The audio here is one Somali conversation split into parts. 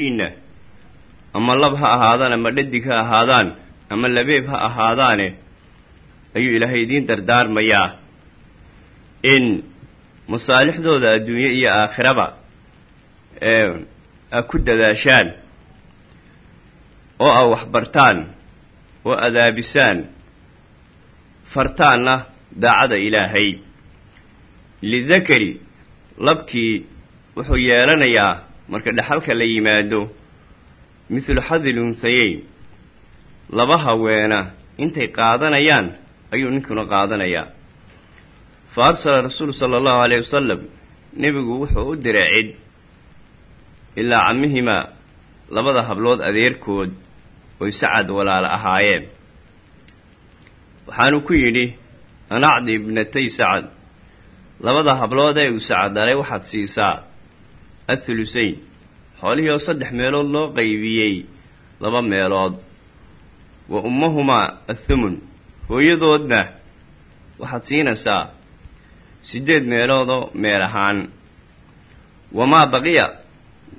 midkiinna ama lab ha ahaadaan ama dhadig ha ahaadaan ama labeeb ha ahaadaane ayuu ilaahay idiin dardaarmayaa in masaalixdooda adduunye iyo aakhiraba a ku dadaashaan oo a waxbartaan oo adaabisaan fartaanna daacada ilaahay lidakari labkii wuxuu yeelanayaa marka dhexalka la yimaado mithlu xadil unhayeyn laba haweena intay qaadanayaan ayuu ninkuna qaadanayaa. Fa arsala rasuulu sala allahu alayh wasalam nebigu wuxuu u diray cid ilaa cammihimaa labada hablood adeerkood oy sacad walaala ahaayeen. Waxaanu ku yidhi anacdi ibnatay sacad labada hablood ee uu sacad dhalay waxaad siisaa athulusayn xoolihii oo saddex meelood loo qaybiyey laba meelood wa ummahumaa athumun hooyadoodna waxaad siinaysaa siddeed meeloodoo meel ahaan wamaa baqiya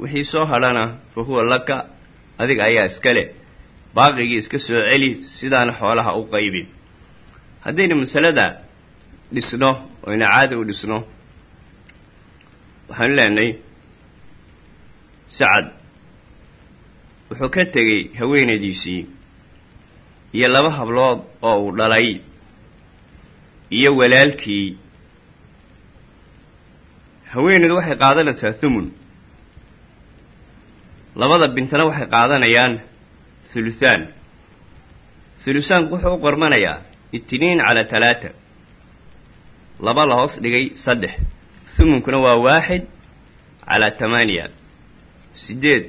wixii soo hadhana fa huwa laka adiga ayaa iska leh baaqigii iska soo celi sidaana xoolaha u qaybin haddaynu masalada dhisno oyna caadi u dhisno waxaanu sacad wuxuu ka tegey haweenaydiisii iyo laba hablood oo uu dhalay iyo walaalkii haweenaydu waxay qaadanaysaa thumun labada bintana waxay qaadanayaan thuluthaan thuluthaanku wuxuu u qormanayaa itiniin calaa talaata laba la hoos dhigay saddex thumunkuna waa waaxid calaa tamaaniya siddeed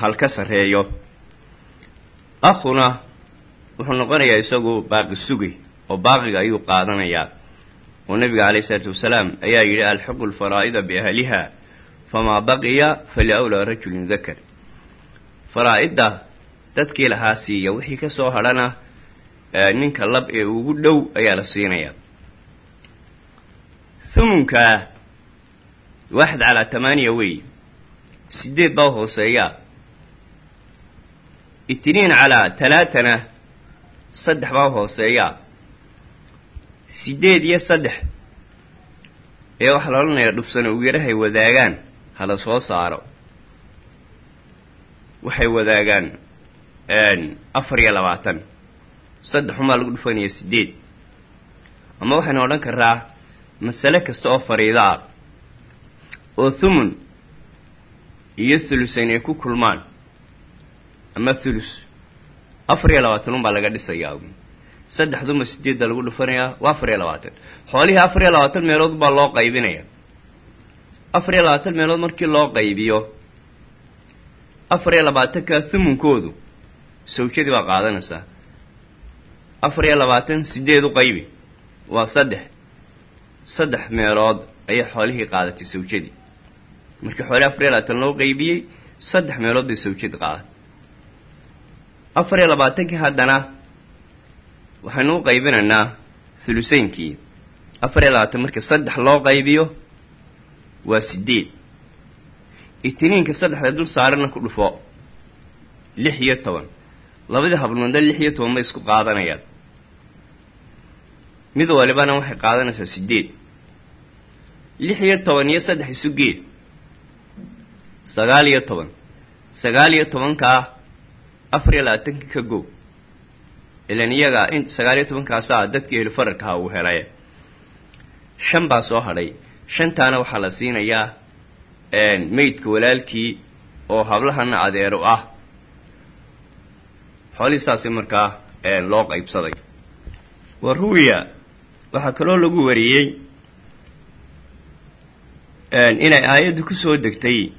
hal ka sarreeyo akhuna wuxuu noqonayaa isagu baaqi sugi oo baaqiga ayuu qaadanayaa. Oo nabiga calayhi isalaatu wasalaam ayaa yidhi alxiqu lfaraa'ida biahliha famaa baqiya faliawlaa rajulin dakar faraa-idda dadkii lahaa siiya wixii ka soo hadhana ninka lab ee ugu dhow ayaa la siinayaa thumunkaa waaxid calaa tamaaniya wey siddeed baa hooseeyaa? Itiniin calaa talaatana saddex baa hooseeyaa. Siddeed iyo saddex ee waxaa la odhanayaa dhufsano u yarahay wadaagaan hala soo saaro. Waxay wadaagaan afar iyo labaatan. Saddex umaa lagu dhufanaya siddeed ama waxaynu odhan karaa masale kasta oo fariido ah oo thumun iyo thulusayn ay ku kulmaan. Ama thulus afar iyo labaatan unbaa laga dhisayaa saddexduma sideedda lagu dhufanayaa waa afar iyo labaatan. Xoolihii afar iyo labaatan meelood baa loo qaybinaya. Afar iyo labaatan meelood markii loo qaybiyo afar iyo labaatanka thumunkoodu sawjadii baa qaadanaysaa afar iyo labaatan sideed u qaybi. Waa saddex. Saddex meelood ayay xoolihii qaadatay sawjadii markii xoolihii afar iyo labaatan loo qaybiyey saddex meelood bay sawjadii qaadatay afar iyo labaatankii haddana waxaynu u qaybinaynaa thuluseynkii afar iyo labaatan markii saddex loo qaybiyo waa sideed itiniinka saddexda dul saarana ku dhufo lix iyo toban labadii habloodna lix iyo toban bay isku qaadanayaan mid walibana waxay qaadanaysaa sideed lix iyo toban iyo saddex isu geed sagaal iyo toban. sagaal iyo tobankaa afar iyo labaatankii ka go ilan iyaga in sagaal iyo tobankaasaa dadkii heli fararkaha uu helay shan baa soo hadhay. Shantaana waxaa la siinayaa meydka walaalkii oo hablahana adeero ah. Xoolihii saasi markaa loo qaybsaday. Wa ruwiya waxaa kaloo lagu wariyey inay aayaddu ku soo degtay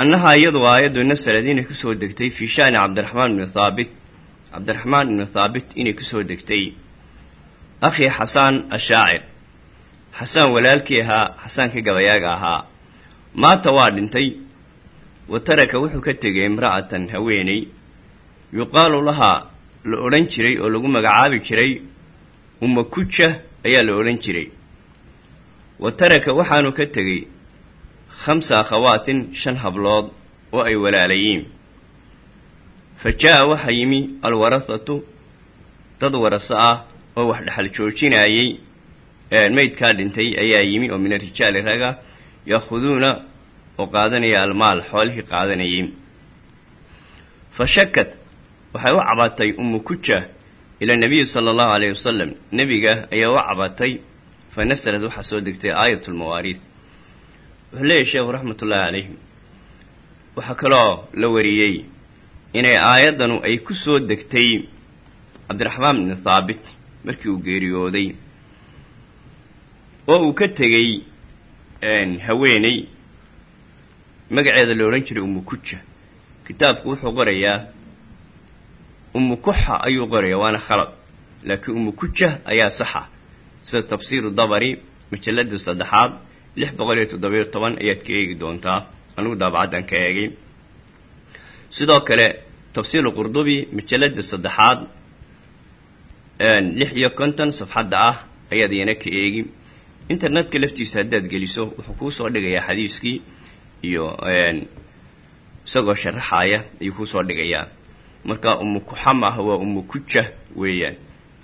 annaha iyadu aayaddu nasalad inay ku soo degtay fii sha'ni cabdiraxmaan ibni thaabit cabdiraxmaan ibni thaabit inay ku soo degtay. Akhii xasaan ashaacir xasaan walaalkii ahaa xasaankii gabayaaga ahaa. Maata waa dhintay. Wa taraka wuxuu ka tegay imra'atan haweeney. Yuqaalu lahaa la odhan jiray oo lagu magacaabi jiray umakuja ayaa la odhan jiray. Wa taraka waxaanu ka tegey khamsa akhawaatin shan hablood oo ay walaalayiin fa jaa-a waxaa yimi alwarahatu dad waraso ah oo wax dhexal joojinayay maydkaa dhintay ayaa yimi oo min arijaali raga yaakhuduuna oo qaadanaya almaal xoolihii qaadanayay fa shakad waxay u cabatay umu kuja ila nabiyi sala allahu alayh wasalam nebiga ayaa u cabatay fa nasalad waxaa soo degtay aayat lmawaariid wuxuu leeyahy sheekhu raxmatullaahi calayhim waxaa kaloo la wariyey inay aayaddanu ay ku soo degtay cabdiraxmaan bni thaabit markii uu geeriyooday. Oo uu ka tegey haweeney. Magaceeda la odhan jiray umu kuja kitaabku wuxuu qorayaa umu kuxa ayuu qorayaa waana khalad. Laakiin umu kuja ayaa saxa. Sida tafsiiru dabari majalladii saddexaad lix boqol iyo toddobiyo toban ayaad ka eegi doontaa. Anigu daabacaddan ka eegay. Sidoo kale tafsiiru qurdubi majalladii saddexaad lix iyo konton safxadda ah ayaad iyana ka eegi. Internetka laftiisa haddaad geliso wuxuu kuu soo dhigayaa xadiiskii iyo isagoo sharaxaaya ayuu kuu soo dhigayaa. Marka umu kuxam ah waa umu kuja weeyaan.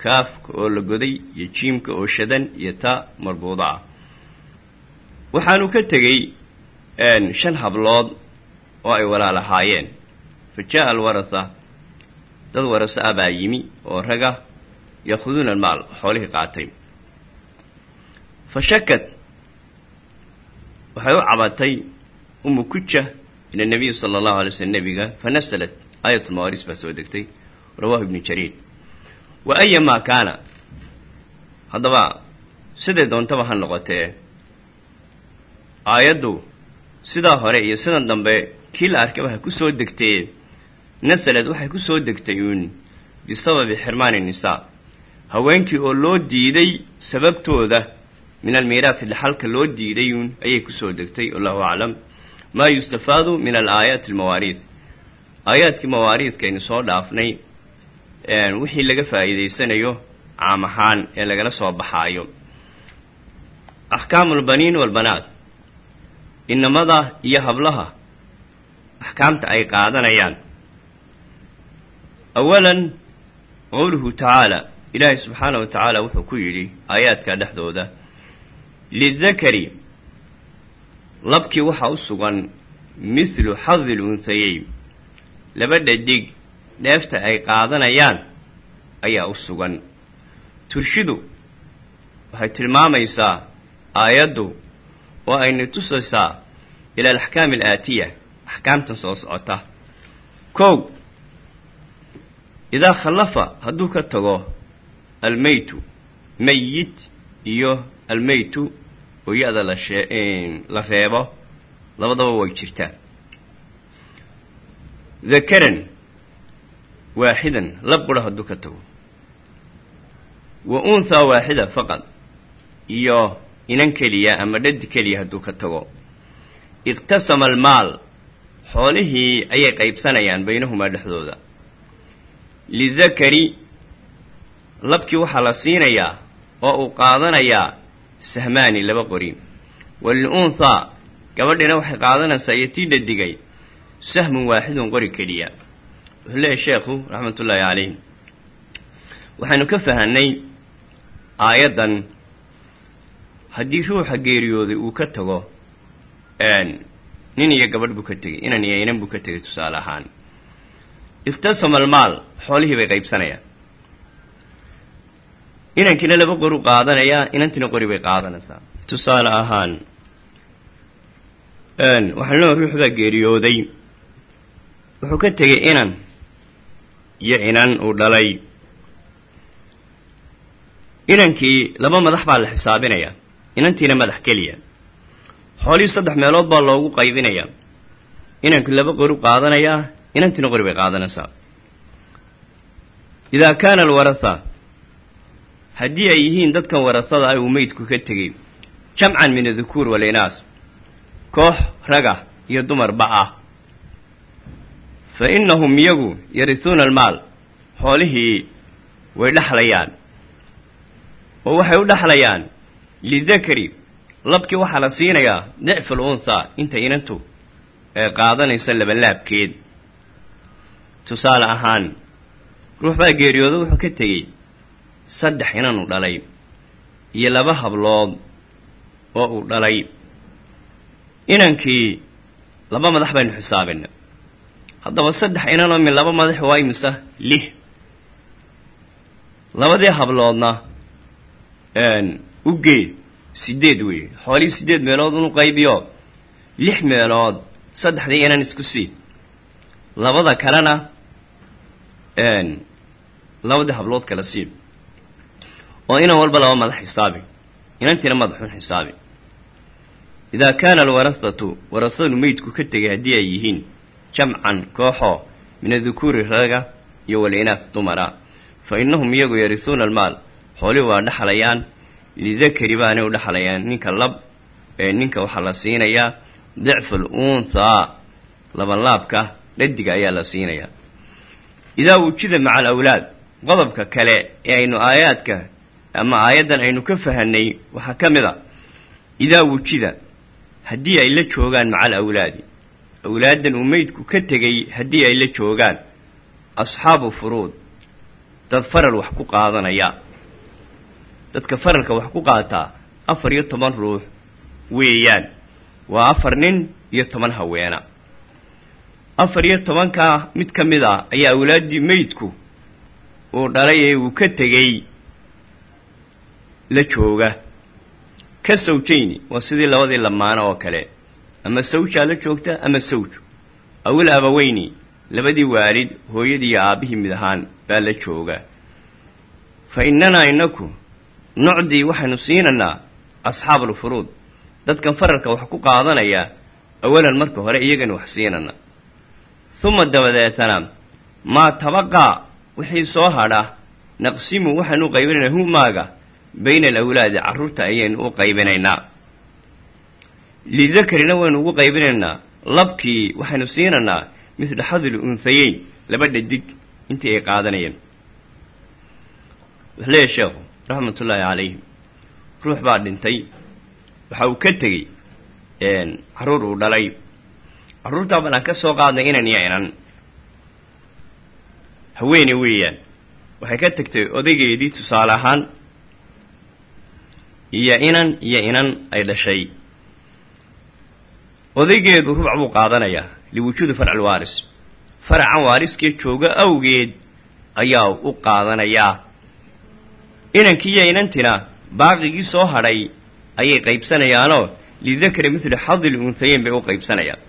Kaafka oo la goday iyo jiimka oo shadan iyo ta marbuudo ah waxaanu ka tegey shan hablood oo ay walaalahaayeen fa jaa-a alwaratha dad waraso ah baa yimi oo raga yaakhuduuna almaal xoolihii qaatay. Fa shakad waxay u cabatay umu kuja ila nabiyi sala allahu alay slm nebiga fa nasalat. Aayatulmawaaris baa soo degtay rawaahu ibnu jariir. Wa ayamaa kaana haddaba siday doontaba ha noqotee aayaddu sidaa hore iyo sidan dambe kii la arkaba ha ku soo degtee nasalad waxay ku soo degtay uun bisababi xirmaani nisaa. Haweenkii oo loo diiday sababtooda min almiiraati dhaxalka loo diiday uun ayay ku soo degtay wallahu aclam. Maa yustafaadu min alaayaati almawaariid aayaadkii mawaariidkaynu soo dhaafnay wixii laga faa'iidaysanayo caam ahaan ee lagala soo baxaayo. Axkaamu albaniin waalbanaat inamada iyo hablaha axkaamta ay qaadanayaan. Awalan qowluhu tacaala ilaahay subxaana wa tacaala wuxuu ku yidhi aayaadka dhexdooda lidakari labkii waxaa u sugan mithlu xadi lunhayeyn laba dhadig dheefta ay qaadanayaan ayaa u sugan. Turshidu waxay tilmaamaysaa aayaddu oo ayna tusaysaa ila alaxkaami alaatiya axkaamtan soo socota kow idaa khallafa hadduu ka tago almeytu meyit iyo almeytu oo ya-da la shee la reebo labadaba way jirtaa dakaran waaxidan lab qura hadduu ka tago wa unthaa waaxida faqad iyo inan keliya ama dhadi keliya hadduu ka tago iqtasama almaal xoolihii ayay qaybsanayaan baynahumaa dhexdooda. lidakari labkii waxaa la siinayaa oo uu qaadanayaa sahmaani laba qori walilunhaa gabadhina waxay qaadanaysaa iyo tii dhadigay. sahmun waaxidun qori keliya. wuxuu leeyahy sheekhu raxmatullaahi calayh waxaynu ka fahanay aayaddan. haddii ruuxa geeriyooday uu ka tago nin iyo gabadh buu ka tegey inan iyo inan buu ka tegay tusaale ahaan. Ikhtasama almaal xoolihii bay qaybsanayaan. Inankiina laba qori u qaadanayaa inantiina qori bay qaadanaysaa. Tusaale ahaan waxaan leeha ruux baa geeriyooday. Wuxuu ka tegey inan iyo inan uu dhalay. Inankii laba madax baa la xisaabinayaa inantiina madax keliya xoolihii saddex meelood baa loogu qaybinayaa. Inankii laba qori qaadanayaa inantiina qori bay qaadanaysaa. Idaa kaana alwaratha haddii ay yihiin dadkan warasada ah uu meydku ka tegey jamcan min adukuur walinaas koox raga iyo dumarba ah. Fa innahum iyagu yarisuuna almaal xoolihii way dhexlayaan oo waxay u dhexlayaan lidakari labkii waxaa la siinayaa dicful untha inta inantu ee qaadanayso labalaabkeed tusaale ahaan ruux baa geeriyoodo wuxuu ka tegey saddex inanu dhalay iyo laba hablood oo uu dhalay. Inankii laba madax baynu xisaabina haddaba saddex inanoo min laba madax waa imisa lix. Labadii habloodna u gee sideed weeye xoolihii sideed meelood unu qaybiyo. Lix meelood saddexdii inan isku sii. Labada kalena labadii hablood kala sii. Oo inan walba laba madax xisaabi. Inantiina madaxun xisaabi. Idaa kaana alwarahatu warahadu meydku ka tegay haddii ay yihiin jamcan kooxoo min adukuuri raga iyo walinaaf dumara. Fa innahum iyagu yarisuuna almaal. Xoolihii waa dhexlayaan lidakari baanay u dhexlayaan ninka lab ee ninka waxaa la siinayaa dicful unthaa labanlaabka dhadiga ayaa la siinayaa idaa wujida maca alawlaad qodobka kale ee aynu aayaadka ama aayaddan aynu ka fahanay waxaa ka mid a idaa wujida haddii ay la joogaan maca alawlaadi awlaaddan uu meydku ka tegay haddii ay la joogaan asxaabu furuud dad faral wax ku qaadanaya dadka faralka wax ku qaataa afar iyo toban ruux weeyaan. Waa afar nin iyo toban haweena afar iyo tobankaa mid ka mid ah ayaa awlaaddii meydku uu dhalay ee uu ka tegey la jooga. Ka sawjayni waa sidii labadii lamaano oo kale. Ama sawjaa la joogta ama sawj awil abaweyni labadii waalid hooyadii iyo aabbihii mid ahaan baa la jooga. Fa innanaa inaku nucdii waxaynu siinaynaa asxaabulfuruud dadkan faralka wax ku qaadanaya awalan marka hore iyagani wax siinana uma dabadeetana maa tabaqaa wixii soo hadha naqsimu waxaanu u qaybinaynaa humaaga bayna alawlaadi carruurta ayaynu u qaybinaynaa. Lidakarina waynu ugu qaybinaynaa labkii waxaynu siinaynaa midla xadli unhayeyn laba dhadig intii ay qaadanayeen. Wuxuu leeyahy sheekhu raxmatullaahi calayhi ruux baa dhintay. Waxa uu ka tegey carruur uu dhalay. Carruurtaa bal aan ka soo qaadnay inan iyo inan haweene weeyaan waxay ka tegtay odaygeedii tusaale ahaan iyo inan iyo inan ay dhashay. Odaygeedu rubac buu qaadanayaa liwujuudi farci waaris faracan waariskee jooga awgeed ayaa u qaadanayaa inankiiyo inantina baaqigii soo hadhay ayay qaybsanayaanoo lidakari midli xadil unhayeyn bay u qaybsanayaan.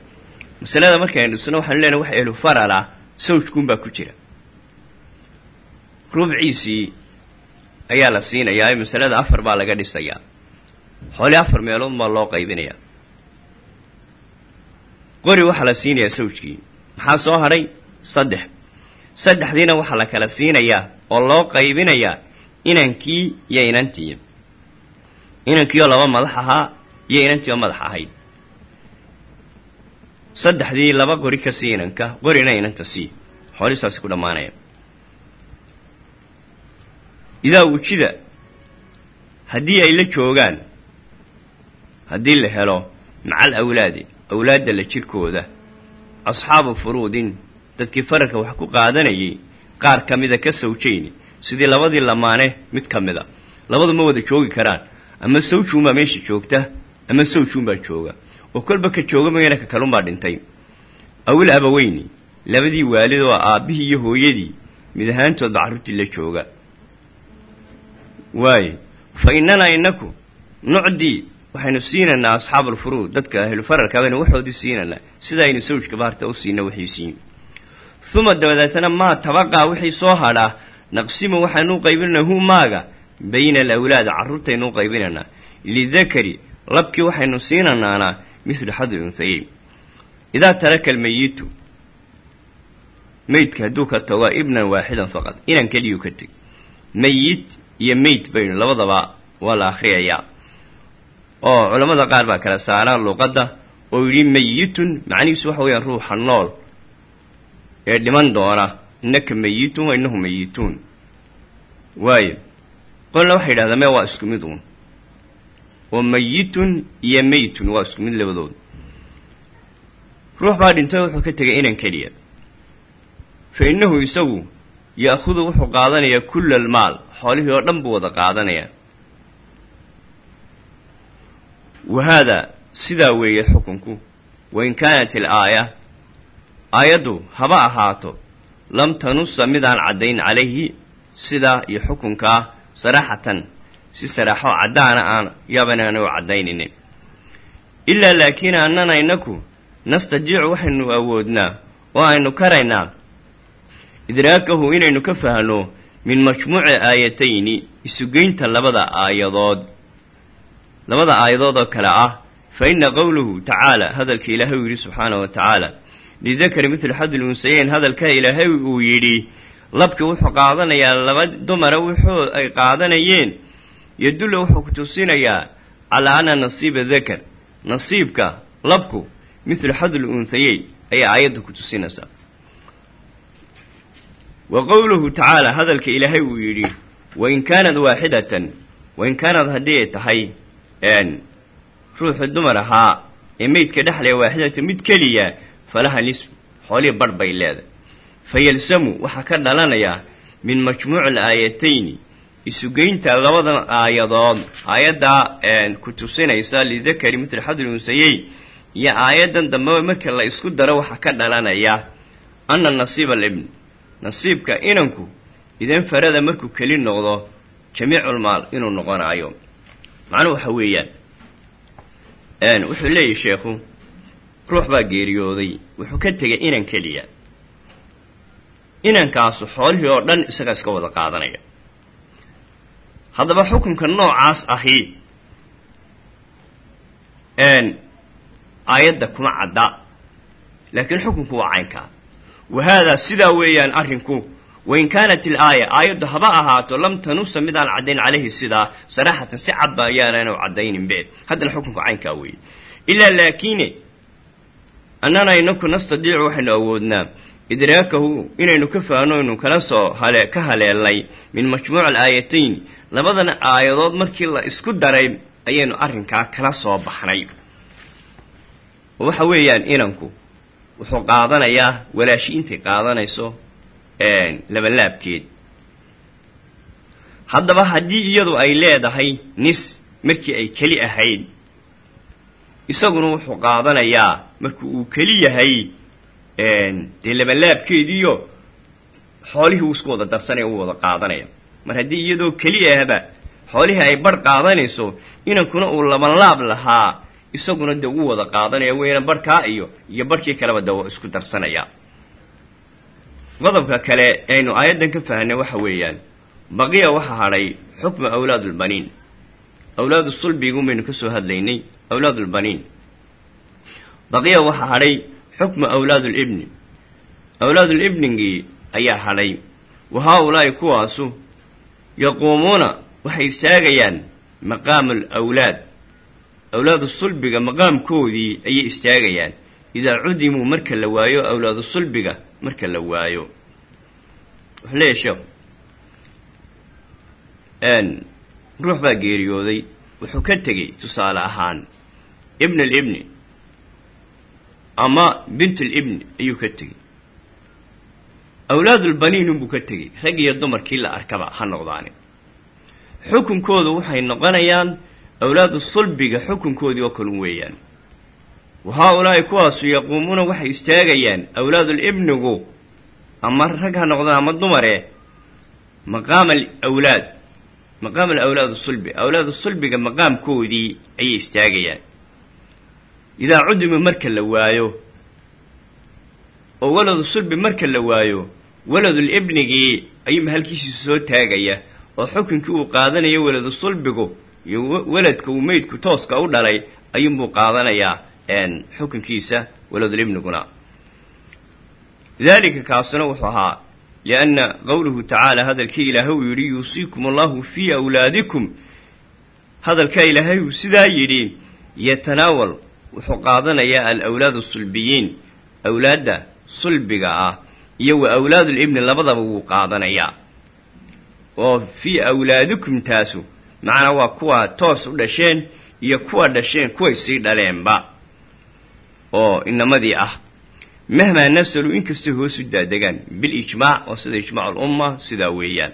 Masalada markaynu dhisno waxaanu leenahay wax ehlu faral ah sawjkuunbaa ku jira. Rubciisii ayaa la siinayaa masalada afar baa laga dhisayaa xooli afar meelood baa loo qaybinayaa. Qori waxaa la siinayaa sawjkii. Maxaa soo hadhay? Saddex. Saddexdiina waxaa la kala siinayaa oo loo qaybinayaa inankii iyo inantii inankiioo laba madax ahaa iyo inantii oo madax ahayd. Saddexdii laba qori ka sii inanka qorina inanta sii. Xoolisaasi ku dhammaanaya. Idaa wujida haddii ay la joogaan haddii la helo macal awlaadi awlaadda la jirkooda asxaabu furuudin dadkii faralka wax ku qaadanayay qaar ka mida ka sawjayni sidii labadii lamaane mid ka mida. Labadu ma wada joogi karaan. Ama sawjuunbaa meesha joogta ama sawjuunbaa jooga. Oo kolba ka jooga magana ka kalunbaa dhintay. Awil abaweyni labadii waalid oo aabbihii iyo hooyadii mid ahaantoodba carruurtii la jooga. Waaye fa innanaa inaku nucdii waxaynu siinaynaa asxaabulfuruud dadka ahlufaralka baynu waxoodii siinaynaa sida aynu sawjka baarta u siina wixiisiin uma dabadeetana maa tabaqaa wixii soo hadhaa naqsimu waxaynu u qaybinaynaa hu maaga? Bayna alawlaad carruurtaynu u qaybinaynaa. Lidakari labkii waxaynu siinanaana mislu xadli unhayeyn idaa taraka almayitu meydka hadduu ka tago waa ibnan waaxidan faqad inan keliyuu ka teg mayit iyo meyd baynu labadaba waa la akhriyayaa. Oo culammada qaar baa kala saaraan luuqadda oo yidhi mayitun macnihiisu waxa weeyaan ruuxa nool ee dhiman doona innaka mayitun wa innahu mayituun waayo qolna waxay yidhahdaa mee waa isku mid uun oo mayitun iyo meytun waa isku mid labadood. Ruux baa dhintay wuxuu ka tegay inan keliya. Fa innahu isagu ya'khudu wuxuu qaadanayaa kulla almaal. Xoolihii oo dhan buu wada qaadanayaa wa haadaa sidaa weeye xukunku wain kaanat ilaaya aayaddu haba ahaato lam tanusa midaan caddayn calayhi sidaa iyo xukunkaa saraxatan si saraaxo caddaana aan yaabanaanu caddayninin ilaa laakiin annana inaku nastajiicu waxaynu awoodnaa oo aynu karaynaa idraakahu inaynu ka fahno min majmuuci aayatayni isugeynta labada aayadood labada aayadood oo kale ah fa inna qowluhu tacaala hadalka ilaahay uu yidhi subxaanahu wa tacaala lidakari midlu xadil unsayeyn hadalka ilaahay uu yidhi labkii wuxuu qaadanayaa laba dumara wuxuu ay qaadanayeen yadulla wuxuu ku tusinayaa calaa anna nasiiba dakar nasiibka labku midlu xadil unhayeyn ayay aayadda ku tusinaysaa wa qowluhu tacaala hadalka ilaahay uu yidhi wain kaanad waaxidatan wain kaanad haddii ay tahay ruuxu dumar ahaa ee meydka dhexlaya waaxidatan mid keliya falaha nisfu xoolihii barh bay leedahay. Fa yalsamu waxaa ka dhalanayaa min majmuuci alaayatayni isugeynta labadan aayadood aayaddaa ku tusinaysa lidakari mitl xadil unsayey iyo aayaddan dambeba marka la isku daro waxaa ka dhalanaya anna nasiiba alibn nasiibka inanku idan farada markuu keli noqdo jamiiculmaal inuu noqonaayo macnuhu waxa weeyaan wuxuu leeyahy sheekhu ruux baa geeriyooday wuxuu ka tegay inan keliya. Inankaasu xoolihii oo dhan isagaa iska wada qaadanaya. Haddaba xukunka noocaas ahi aayadda kuma cadda. Laakiin xukunku waa caynkaa wa haadaa sidaa weeyaan arrinku wain kaanat ilaaya aayaddu haba ahaato lam tanusa midaan caddayn calayhi sidaa saraxatan si cadba ayaananu caddayninbe. Haddana xukunku caynkaa weeye. Ilaa laakiine annana inaku nastadiicu waxaynu awoodnaa. Idraakahu inaynu ka faano inu kala soo hale ka haleelnay min majmuuci alaayatayn labadana aayadood markii la isku daray ayaynu arrinkaa kala soo baxnay. Waxa weeyaan inanku wuxuu qaadanayaa walaashi intay qaadanayso labalaabkeed haddaba haddii iyadu ay leedahay nis markii ay keli ahayd isaguna wuxuu qaadanayaa marka uu keli yahay dee labalaabkeediiyo xoolihii uu isku wada darsanaya uu wada qaadanaya. Mar haddii iyadoo keli ahba xoolihii ay barh qaadanayso inankuna uu labanlaab lahaa isaguna dee uu wada qaadanaya weyna barhkaa iyo iyo barhkii kaleba dee isku darsanaya qodobka kale aynu aayaddan ka fahanay waxa weeyaan baqiya waxa hadhay xukmu awlaadulbaniin awlaadu sulbigun baynu ka soo hadlaynay awlaadulbaniin baqiya waxa hadhay xukmu awlaadulibni awlaadulibnigii ayaa hadhay wa haa-ulaa'i kuwaasu yaquumuuna waxay istaagayaan maqaamu alawlaad awlaadu sulbiga maqaamkoodii ayay istaagayaan idaa cudimuu marka la waayo awlaadu sulbiga marka la waayo wuxuu leeyahy sheekhu ruux baa geeriyooday wuxuu ka tegey tusaale ahaan ibn alibni ama bint alibni ayuu ka tegey awlaadulbaniin unbuu ka tegey rag iyo dumarkii la arkaba ha noqdaani xukunkoodu waxay noqonayaan awlaadu sulbiga xukunkoodii oo kalun weeyaan wa haa-ulaa'i kuwaasu yaquumuuna waxay istaagayaan awlaadulibnigu ama rag ha noqdaan ama dumare maqaama alawlaad maqaama alawlaad sulbi awlaadu sulbiga maqaamkoodii ayay istaagayaan idaa cudima marka la waayo oo waladu sulbi marka la waayo waladulibnigii ayuu mahalkiisiisa soo taagaya oo xukunkii uu qaadanayo waladu sulbigu iyo weladka uu meydku tooska u dhalay ayuunbuu qaadanayaa xukunkiisa waladulibniguna daalika kaasuna wuxuu ahaa lianna qowluhu tacaala hadalkii ilaahay uu yidhi yuusiikum allahu fii awlaadikum hadalkaa ilaahay uu sidaa yidhi yatanaawal wuxuu qaadanayaa alawlaad sulbiyiin. Awlaadda sulbiga ah iyo wa awlaadulibni labadaba wuu qaadanayaa oo fii awlaadikum taasu macnaa waa kuwa toos u dhasheen iyo kuwa dhasheen kuway sii dhaleenba. Oo inamadii ah. Mahmaa nasaluu inkastay hoosu daadegaan bilijmaac oo sida ijmaac ulumma sidaa weeyaan.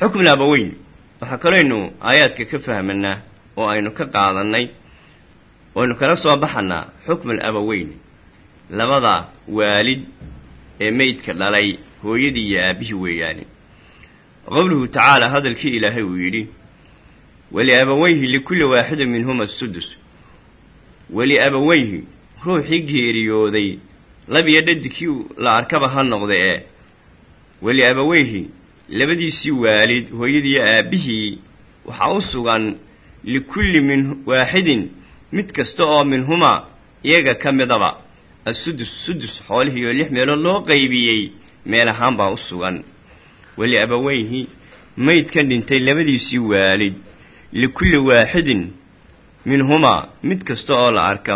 Xukmul abaweyn waxaa kalooynu aayaadka ka fahmanaa oo aynu ka qaadannay waynu kala soo baxanaa xukmul abaweyn labada waalid ee meydka dhalay hooyadii iyo aabbihii weeyaane qowluhu tacaala hadalkii ilaahay uu yidhi waliabaweyhi likulli waaxidin minhuma sudus waliabaweyhi ruuxii geeriyooday labiyo dhadigkii la arkaba ha noqda ee. Waliabaweyhi labadiisii waalid hooyadiiyo aabbihii waxaa u sugan likulli min waaxidin mid kasta oo minhumaa iyaga ka midaba asudus sudus xoolihiioo lix meelood loo qaybiyey meel ahaan baa u sugan. Weli abaweyhi maydkan dhintay labadiisii waalid likulli waaxidin minhumaa mid kasta oo la arka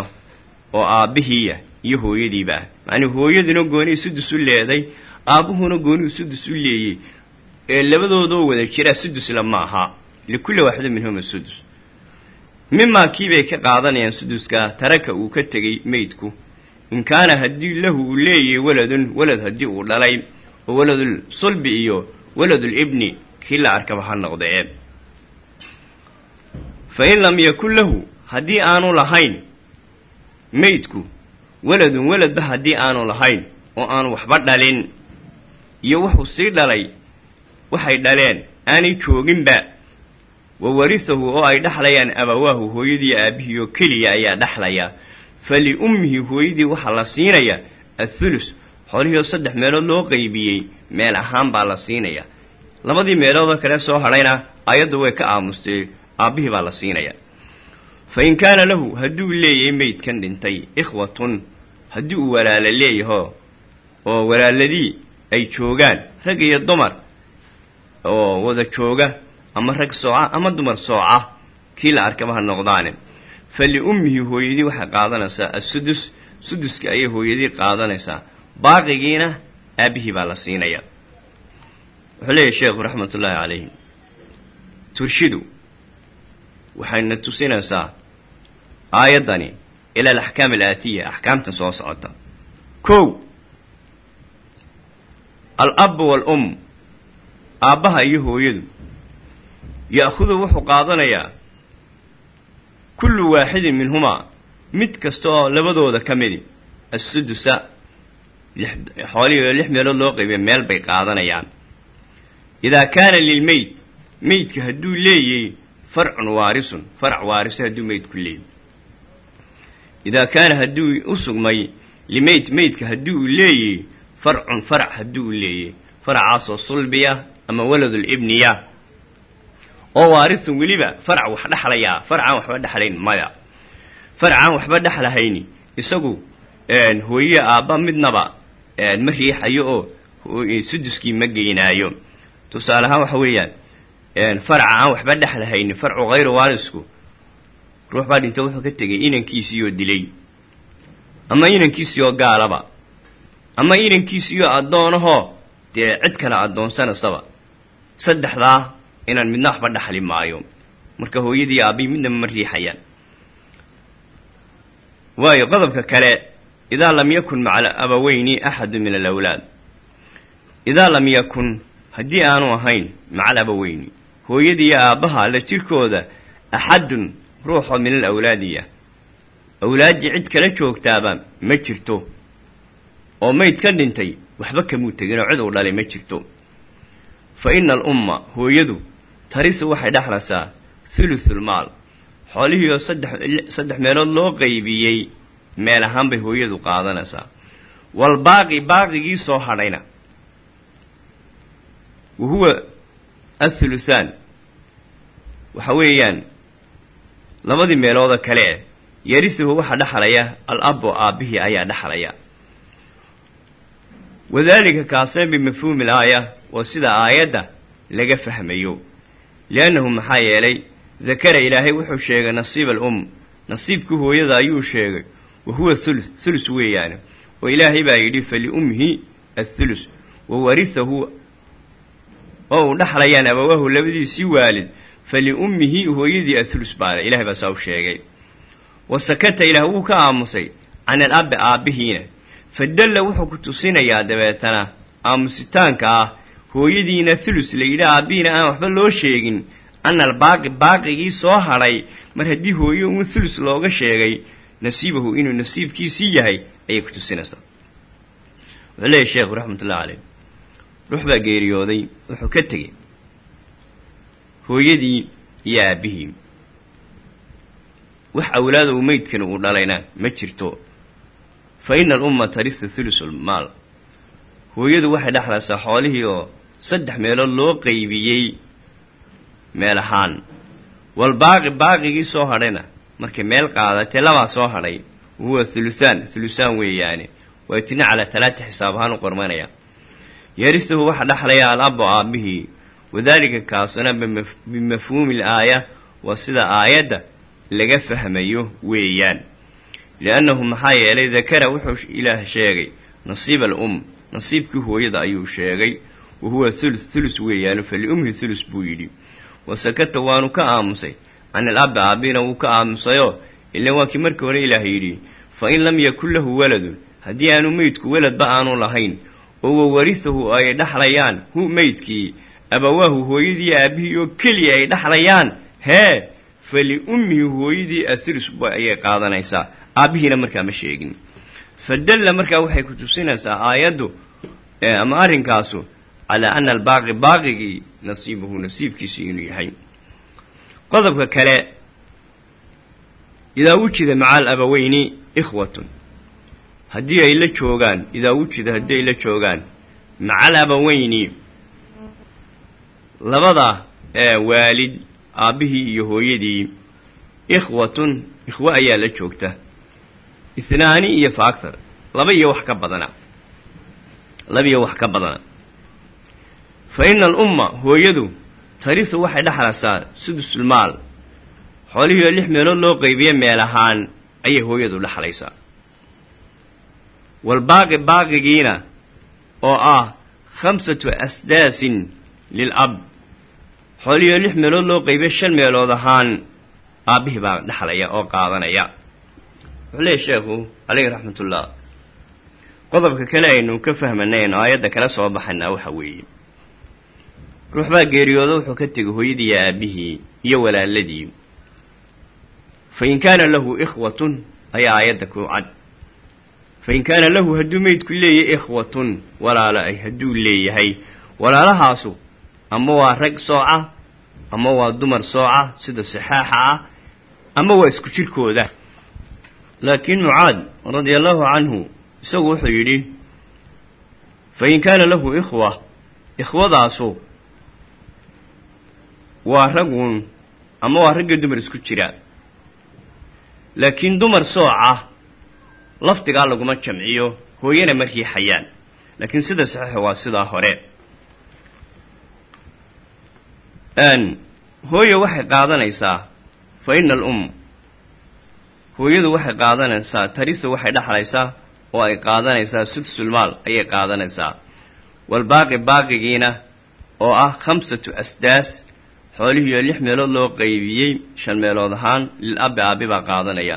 oo aabbihiiya iyo hooyadiiba. Ah macnii hooyaduna goonii sudus u leeday aabbuhuna goonihu sudus u leeyey ee labadoodoo wada jiraa sudusla ma aha. Likulli waaxidin minhuma sudus mimaa kiibay ka qaadanayaan suduska taraka uu ka tegey meydku. In kaana haddii lahu uu leeyahay waladun walad haddii uu dhalay oo waladul sulbi iyo waladul ibni kii la arkaba ha noqdee. Fa in lam yakun lahu haddii aanu lahayn meydku waladun waladba haddii aanu lahayn oo aanu waxba dhalin iyo wuxuu sii dhalay waxay dhaleen aanay jooginba wa warisahu oo ay dhexlayaan abawaahu hooyadii aabbihii oo keliya ayaa dhexlaya fa liummihi hooyadii waxaa la siinaya athulus xoolihiioo saddex meelood loo qaybiyey meel ahaan baa la siinaya. Labadii meeloodoo kale soo hadhayna ayaddu way ka aamustay aabbihii baa la siinaya. Fa in kaana lahu hadduu leeyahay meydkan dhintay ikhwatun haddii uu walaala leeyaho oo walaaladii ay joogaan rag iyo dumar oo wada jooga ama rag sooca ama dumar sooca kii la arkaba ha noqdaane. Fa liummihi hooyadii waxay qaadanaysaa assudus suduska ayay hooyadii qaadanaysaa baaqigiina aabbihii baa la siinaya. Wuxuu leeyahy sheekhu raxmatullaahi calayhi turshidu waxayna tusinaysaa aayaddani ila alaxkaam alaatiya axkaamtan soo socota. Kow al-abbu wal-um aabbaha iyo hooyadu ya'khudu wuxuu qaadanayaa kullu waaxidin minhumaa mid kasta oo labadooda ka midi assudusa xoolihii oo lix meelood loo qaybiya meel bay qaadanayaan. Idaa kaana lilmeyd meydka hadduu leeyahy farcun waarisun farac waarisa hadduu meydku leeyay. Idaa kaana hadduu u sugmay limeyd meydka haddii uu leeyahy farcun farac haddii uu leeyahy faracaasoo sulbiya ama waladul ibniya oo waarisun weliba farac wax dhexlayaa faracaan waxba dhexlayn maya. Faracaan waxba dhexlahayni isagu hooye aabba midnaba ma riixayo oo suduskii ma geynaayo tusaale ahaan waxa weeyaan faraca aan waxba dhexlahayni farcu hayru waarisku ruux baa dhinta wuxuu ka tegay inankiisii oo dilay. Ama inankiisii oo gaalaba. Ama inankiisii oo addoonahoo dee cid kale addoonsanaysaba saddexdaa inaan midna waxba dhexli maayo. Marka hooyadii aabbihi midnaba ma riixayaan. Waayo qodobka kale idaa lam yakun maca abaweyni axadu min alawlaad. Idaa lam yakun haddii aanu ahayn maca alabaweyni hooyadiiyo aabbaha la jirkooda axadun ruuxoo min alawlaadiya awlaaddii cid kala joogtaaba ma jirto oo mayd ka dhintay waxba kamuu teginoo cid uu dhalay ma jirto fa ina alumma hooyadu tarisu waxay dhexlaysaa thuluthulmaal xoolihii oo saddex saddex meelood loo qaybiyey meel ahaan bay hooyadu qaadanaysaa walbaaqi baaqigii soo hadhayna wa huwa athuluthaan waxa weeyaan labadii meeloodoo kale eh yarisuhu waxaa dhexlaya al-abbo aabbihii ayaa dhexlaya wadaalika kaasee bimafhuumi laaya oo sida aayadda laga fahmayo. Liannahu maxaa yeelay dakara ilaahay wuxuu sheegay nasiiba alum nasiibkii hooyada ayuu sheegay wa huwa thuluth thulus weeyaane. Oo ilaahay baa yidhi faliummihi athulus wa warisahu oo uu dhexlayaan abawaahu labadiisii waalid. Faliummihi hooyadii athulus baale ilahay baa saa u sheegay. Wa sakata ilaah wuu ka aamusay can alabbi aabbihiina fadalla wuxuu ku tusinayaa dabeetana aamusitaanka ah hooyadiina thulus la yidhi aabbihiina aan waxba loo sheegin. Ana albaaqi baaqigii soo hadhay mar haddii hooyo uun thulus looga sheegay nasiibahu inuu nasiibkiisii yahay ayay ku tusinaysaa. Wuxuu leeyahy sheekhu raxmatullahi caleyh ruux baa geeriyooday wuxuu ka tegey. Hooyadii iyo aabbihii. Wax awlaada uu meydkani uu dhalayna ma jirto fa ina alumma tarisa thulusulmaal hooyadu waxay dhexlaysaa xoolihii oo saddex meelood loo qaybiyey meel ahaan wal baaqi baaqigii soo hadhayna markay meel qaadatay labaa soo hadhay huwa thulusaan thulusaan weeyaane waa itna calaa talaata xisaab ahaan u qormanaya yaristahu waxa dhexlaya al-abbo aabbihii wadaalika kaasuna bimafhuumi aaya waa sida aayadda laga fahmayo weeyaan liannahu maxaa yeelay dakara wuxuu ilaah sheegay nasiiba alum nasiibkii hooyada ayuu sheegay wa huwa thulus thulus weeyaanu faliumhi thulus buu yidhi wa sakata waanu ka aamusay can alabbi aabbina wuu ka aamusayoo ilan waa kii markii hore ilaah yidhi fa in lam yakun lahu waladun haddii aanu meydku weladba aanu lahayn oo wawarisahu ay dhexlayaan hu meydkii abawaahu hooyadii aabbihii oo keliya ay dhexlayaan hee faliummihi hooyadii athulus ayay qaadanaysaa aabbihiina markaa ma sheegin. Fadalla markaa waxay ku tusinaysaa aayaddu ama arrinkaasu calaa ana albaaqi baaqigii nasiibuhu nasiibkiisi inuu yahay. Qodobka kale idaa wujida maca alabaweyni ikhwatun. Haddii ay la joogaan idaa wujida haddii ay la joogaan maca alabaweyni labada waalid aabbihii iyo hooyadii ikhwatun ikhwo ayaa la joogta ihnaani iyo fa akthar laba iyo wax ka badana. Laba iyo wax ka badana. Fa ina alumma hooyadu tarisu waxay dhexlaysaa sudusulmaal xoolihii oo lix meelood loo qaybiye meel ahaan ayay hooyadu dhexlaysaa walbaaqi baaqigiina oo ah khamsatu asdaasin lilab xoolihii oo lix meelood loo qaybiye shan meelood ahaan aabbihii baa dhexlaya oo qaadanaya wuxuu leeyahy sheekhu caleyhi raxmatullah qodobka kale aynu ka fahmanayn oo aayadda kala soo baxanaa waxa weeye. Ruux baa geeriyoodo wuxuu ka tegay hooyadii iyo aabbihii iyo walaaladii. Fa in kaana lahu ikhwatun ayaa aayadda ku cad. Fa in kaana lahu hadduu meydku leeyahay ikhwatun walaalo ay hadduu leeyahay. Walaalahaasu ama waa rag sooca ama waa dumar sooca sida saxaaxa ah ama waa isku jirkooda laakiin mucaad radia allahu canhu isagu wuxuu yidhi fa in kaana lahu ikhwa ikhwadaasu waa ragun ama waa ragga dumar isku jira. Laakiin dumar sooca lafdigaa laguma jamciyo hooyana ma riixayaan. Laakiin sida saxiixa waa sidaa hore. Hooye waxay qaadanaysaa fa ina alum hooyadu waxay qaadanaysaa tarisa waxay dhexlaysaa oo ay qaadanaysaa sudsulmaal ayay qaadanaysaa. Walbaaqi baaqigiina oo ah khamsatu asdaas xoolihiioo lix meelood loo qaybiyey shan meelood ahaan lil abbi aabbi baa qaadanaya.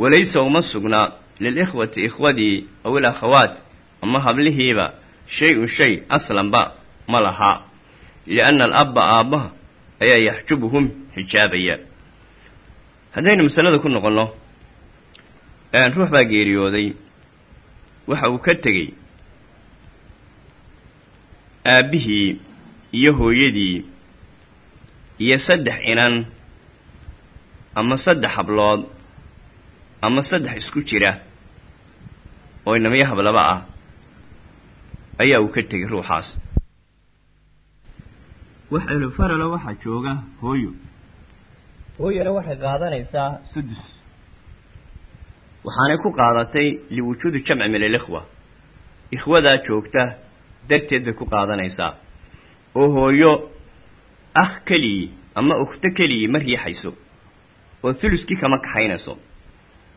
Walaysa uma sugnaa lilikhwati ikhwadii aw il akhawaat ama hablihiiba shay-un shay aslanba ma lahaa. Lianna alabba aabbaha ayaa yaxjubuhum xijaabaya haddaynu masalada ku noqonno ruux baa geeriyooday. Waxa uu ka tegey aabbihii iyo hooyadii iyo saddex inan ama saddex hablood ama saddex isku jira oo inamyo hablaba ah ayaa uu ka tegey ruuxaas. Wax elofarala waxaa jooga hooyo hooyana waxay qaadanaysaa sudus waxaanay ku qaadatay liwujuudi jamci min alikhwa. Ikhwadaa joogta darteed bay ku qaadanaysaa. Oo hooyo akh keligii ama ukhto keligii ma riixayso oo thuluskii kama kaxaynayso.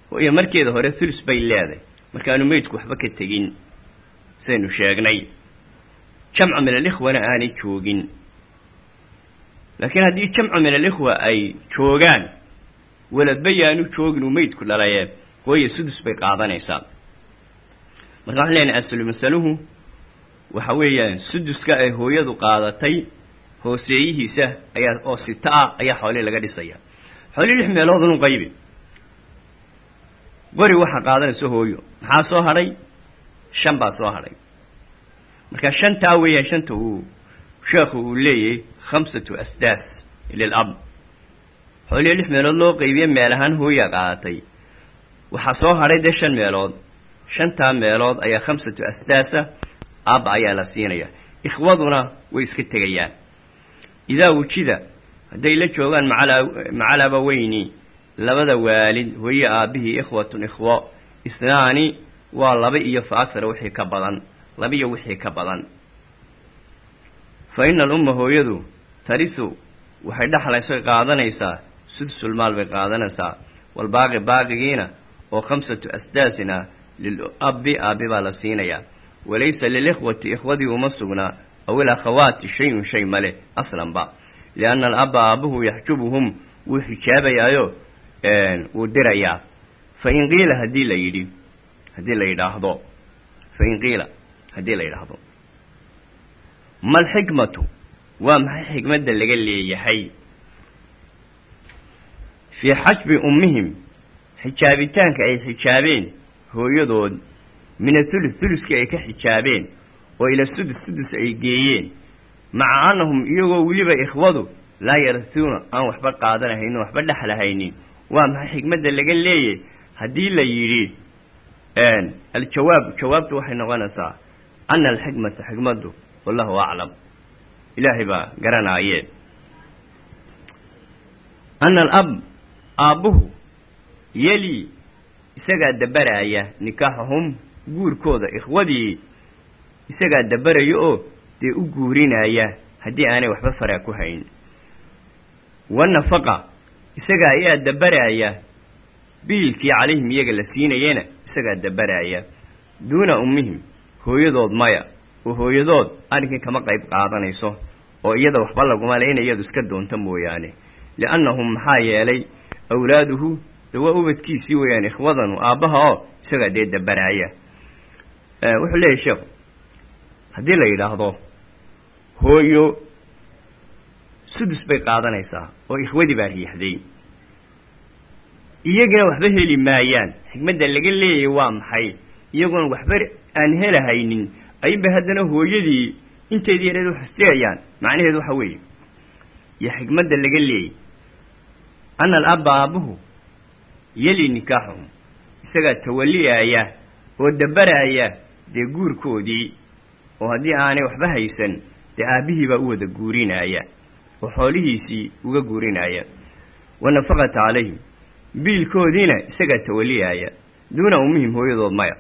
Hooyo markeeda hore thulus bay leeday markaanu meydku waxba ka tegin saynu sheegnay. Jamcu min alikhwana aanay joogin laakiin haddii jamcu min alikhwa ay joogaan waladba yaanu joogin uu meydku dhalaye hooye sudus bay qaadanaysaa. Marka waxaan leenahay aslu masaluhu waxa weeyaan suduska ay hooyadu qaadatay hooseeyihiisa ayaa oo sita ah ayaa xoolihii laga dhisaya. Xoolihii lix meelood unu qaybi. Qori waxaa qaadanaysa hooyo. Maxaa soo hadhay shan baa soo hadhay marka shantaa weeyaan shanta uu sheekhu uu leeyahay khamsatu asdaas lilab xoolihii lix meelood loo qaybiye meel ahaan hooyaa qaadatay waxaa soo hadhay dee shan meelood shantaa meelood ayaa khamsatu asdaasa aabba ayaa la siinaya ikhwaduna way iska tegayaan idaa wujida hadday la joogaan macalaba weyni labada waalid hooye aabbihii ikhwatun ikhwo isnaani waa laba iyo fa wixii ka badan laba wixii ka badan fa ina alumma hooyadu tarisu waxay dhexlayso qaadanaysaa sudsul maal bay qaadanaysaa walbaaqi baaqigiina oo khamsatu asdaasina lil abbi aabbi baa la siinayaa walaysa lilikhwati ikhwadii uma sugnaa aw ilakhawaati shayun shay male aslanba lianna alabba aabbuhu yaxjubuhum wuu xijaabayaayo wuu dirayaa fa in qiila haddii la yidhi haddii la yidhaahdo fa in qiila haddii la yidhaahdo mal xikmatu waa maxay xikmadda laga leeyahay? Fii xajbi ummihim. Xijaabitaanka ay xijaabeen hooyadood. Min athulus thuluskii ay ka xijaabeen oo ila sudus sudus ay geeyeen. Maca annahum iyagoo weliba ikhwadu laa yarasuuna aan waxba qaadanahaynin waxba dhexlahaynin waa maxay xikmadda laga leeyay? Haddii la yidhi aljawaab jawaabtu waxay noqonaysaa ana alxikmata xikmaddu wallahu aclam ilaahay baa garanaaye ana alab aabbuhu yeli isagaa dabaraaya nikaaxahum guurkooda ikhwadii isagaa dabaraya oo dee u guurinaya haddii aanay waxba faraa ku hayn wanafaqa isagaa ayaa dabaraaya biilkii calayhim iyaga la siinayena isagaa dabaraaya duuna ummihim hooyadood maya oo hooyadood arrinkii kama qayb qaadanayso oo iyada waxba laguma le inay iyadu iska doonto mooyaane. Li'annahum maxaa yeelay awlaaduhu de waa ubadkiisii weeyaan ikhwadanu aabbaha oo isagaa dee dabaraaya wuxuu leeyahy sheekhu haddii la yidhaahdo hooyo sudus bay qaadanaysaa oo ikhwadii baa riixday. Iyagina waxba heli maayaan xikmadda laga leeyahay waa maxay? Iyaguna waxba aan helahaynin ayunbay haddana hooyadii inteedii yareed wax siiyayaan macnaheedu waxa weeye iyo xikmadda laga leeyay. Ana alabba aabbuhu yeli nikaaxuhum isagaa tawaliyaaya oo dabaraaya dee guurkoodii oo haddii aanay waxba haysan dee aabbihii baa u wada guurinaaya oo xoolihiisii uga guurinaaya. Wanafaqata calayhim biilkoodiina isagaa tawaliyaaya duuna ummihim hooyadood maya.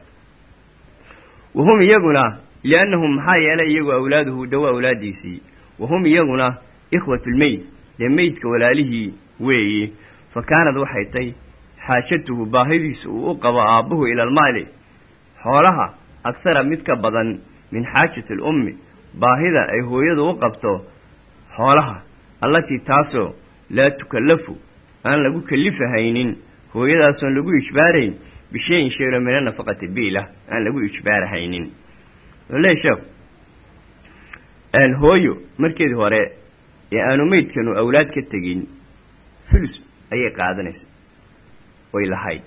Wa hum iyaguna liannahum maxaa yeelay iyagu awlaaduhu dhowo awlaadiisii wa hum iyaguna ikhwatulmeyd dee meydka walaalihii weeyi fa kaanad waxay tay xaajatuhu baahidiisu uu u qabo aabbuhu ilalmaali xoolaha agsara mid ka badan min xaajati alummi baahida ay hooyadu u qabto xoolaha allatii taasoo laa tukallafu aan lagu kalifahaynin hooyadaasoon lagu ijbaarayn bishayin sheelo mina nafaqati biilah aan lagu ijbaarahaynin le sheekhu hooyo markeedii hore ee aanu meydkanu awlaad ka tegin fulus ayay qaadanaysa oy lahayd.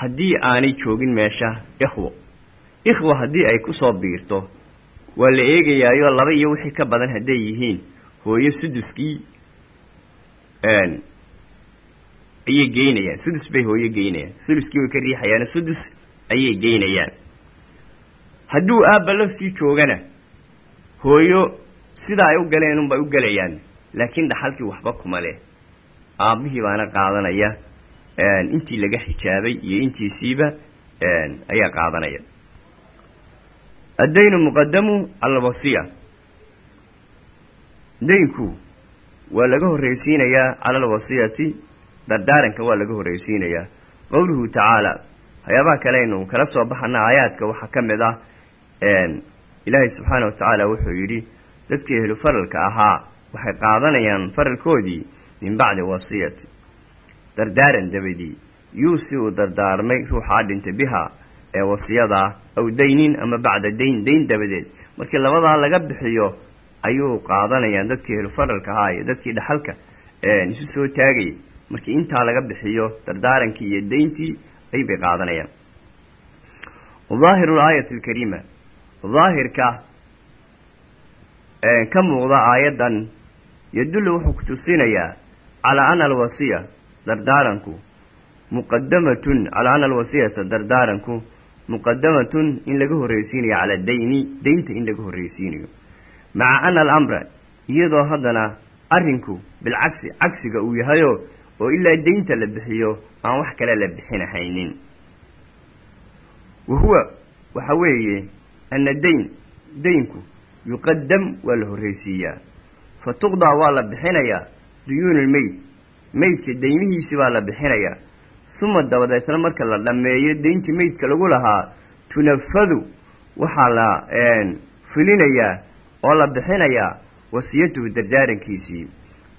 Haddii aanay joogin meesha ikhwo ikhwa haddii ay ku soo biirto waa la eegayaayo laba iyo wixii ka badan hadday yihiin. Hooyo suduskii ayay geynayaan sudus bay hooyo geynayaan suduskii way ka riixayaan sudus ayay geynayaan hadduu aabba lafsii joogana hooyo sidaa ay u galeen unbay u gelayaan laakiin dhaxalkii waxba kuma leh. Aabbihii baana qaadanaya intii laga xijaabay iyo intiisiiba ayaa qaadanaya. Addaynu muqadamu alwasiya. Daynku waa laga horraysiinayaa cala alwasiyati dardaaranka waa laga horraysiinayaa. Qowluhu tacaala waxyaabaha kale aynu kala soo baxana aayaadka waxaa ka mid ah ilaahay subxaana wa tacaala wuxuu yidhi dadkii ehlu faralka ahaa waxay qaadanayaan faralkoodii min bacdi wasiyati dardaaran dabadii. Yuusi uu dardaarmay ruuxaa dhintay bihaa ee wasiyadaa aw daynin ama bacda dayn dayn dabadeed. Markii labadaa laga bixiyo ayuu qaadanayaan dadkii helfaralka ahaa iyo dadkii dhaxalka isu soo taagayay markii intaa laga bixiyo dardaarankii iyo dayntii ayubay qaadanayaan. Daahiru laayati alkariima daahirka ka muuqda aayaddan yadullu wuxuu ku tusinayaa calaa ana alwasiya dardaaranku muqadamatun calaa ana alwasiyata dardaaranku muqadamatun in laga horreysiinayo cala dayni daynta in laga horreysiinayo maca ana alamra iyadoo haddana arrinku bilcagsi cagsiga uu yahayo oo ilaa daynta la bixiyo aan wax kale la bixinahaynin wa huwa waxa weeye ana dayn daynku yuqadam waa la horreysiiyaa fa tuqdaa waa la bixinayaa duyuunu lmeyd meydka daymihiisi baa la bixinayaa suma dabadeetna marka la dhammeeyo dayntii meydka lagu lahaa tunafadu waxaa la fulinayaa oo la bixinayaa wasiyatuhu dardaarankiisii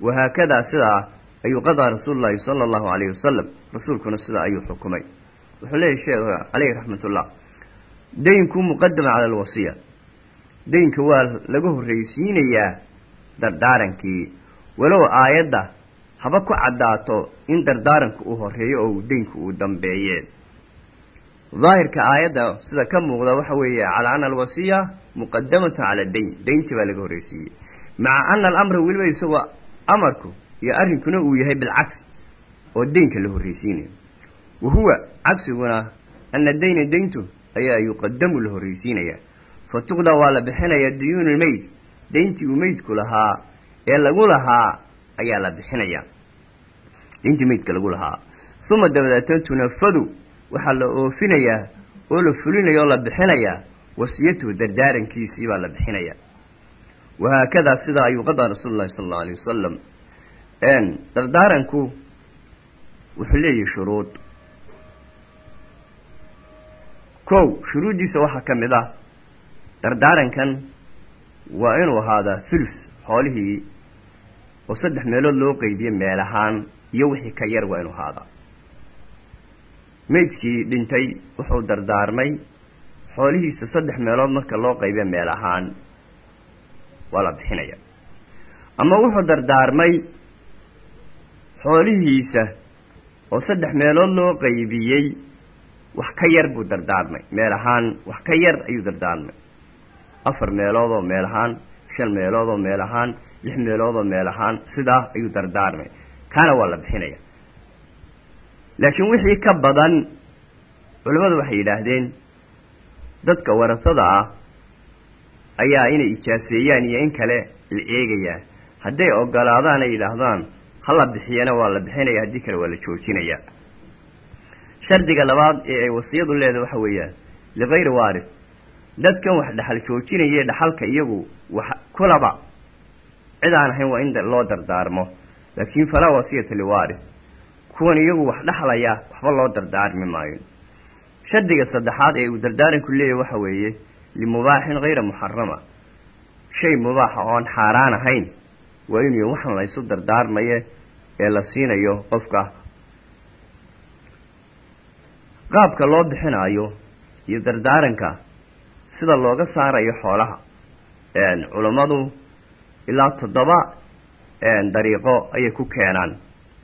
wahaakadaa sidaa ayuu qadaa rasuulullaahi sala allahu calayhi wasalam rasuulkuna sidaa ayuu xukumay wuxuu leeyahy sheekh caleyhi raxmatullah daynku muqadama cala alwasiya. Daynka waa laga horreysiinayaa dardaarankii walow aayadda haba ku caddaato in dardaaranku uu horreeyo oo daynku uu dambeeye daahirka aayadda sida ka muuqda waxa weeye calaa ana alwasiya muqadamatun cala dayn dayntii baa laga horreysiiyey maca ana alamra weliba isagoo amarku iyo arrinkuna uu yahay bilcagsi oo daynka la horreysiinayo wa huwa cagsiguna ana dayna dayntu ayaa yuqadamu la horreysiinayaa fa waa la bixinayaa duyuunu lmeyd dayntii uu meydku lahaa ee lagu lahaa ayaa la bixinayaa dayntii meydka lagu lahaa. Uma dabadeetna tunafadu waxaa la oofinayaa oo la fulinaya oo la bixinayaa wasiyatuhu dardaarankiisii baa la bixinayaa wahaakadaa sidaa ayuu qadaa rasuulu llahi sala allau alayh wasalam dardaaranku wuxuu leeyahay shuruud kow shuruuddiisa waxaa ka mid ah dardaarankan waa inuu ahaadaa thulus xoolihii oo saddex meelood loo qeybiye meel ahaan iyo wixii ka yar waa inuu ahaadaa. Meydkii dhintay wuxuu dardaarmay xoolihiisa saddex meelood marka loo qaybiye meel ahaan waa la bixinaya. Ama wuxuu dardaarmay xoolihiisa oo saddex meelood loo qaybiyey wax ka yar buu dardaarmay. Meel ahaan wax ka yar ayuu dardaarmay. Afar meeloodoo meel ahaan shan meeloodoo meel ahaan lix meeloodoo meel ahaan sidaa ayuu dardaarmay. Kaana waa la bixinaya. Laakiin wixii ka badan culimmadu waxay yidhaahdeen dadka warasada ah ayaa inay ijaaseeyaan iyo in kale la eegayaa. Hadday ogolaadaan ay yidhaahdaan ha la bixiyana waa la bixinaya haddii kale waa la joojinaya shardiga labaad ee ay wasiyadu leedahay waxa weeyaan likayri waaris. Dadkan wax dhaxal joojinaya dhaxalka iyagu wax kulaba cid aan ahayn waa in loo dardaarmo laakiin falaa wasiyata liwaaris kuwan iyagu wax dhaxlaya waxba loo dardaarmi maayo. Shardiga saddexaad ee uu dardaaranku leeyahy waxa weeye limubaaxin hayra muxarama shay mubaaxa oon xaaraan ahayn waa inuu waxan la ysu dardaarmaye ee la siinayo qofka qaabka loo bixinaayo iyo dardaaranka sida looga saarayo xoolaha culammadu ilaa toddoba dariiqo ayay ku keenaan.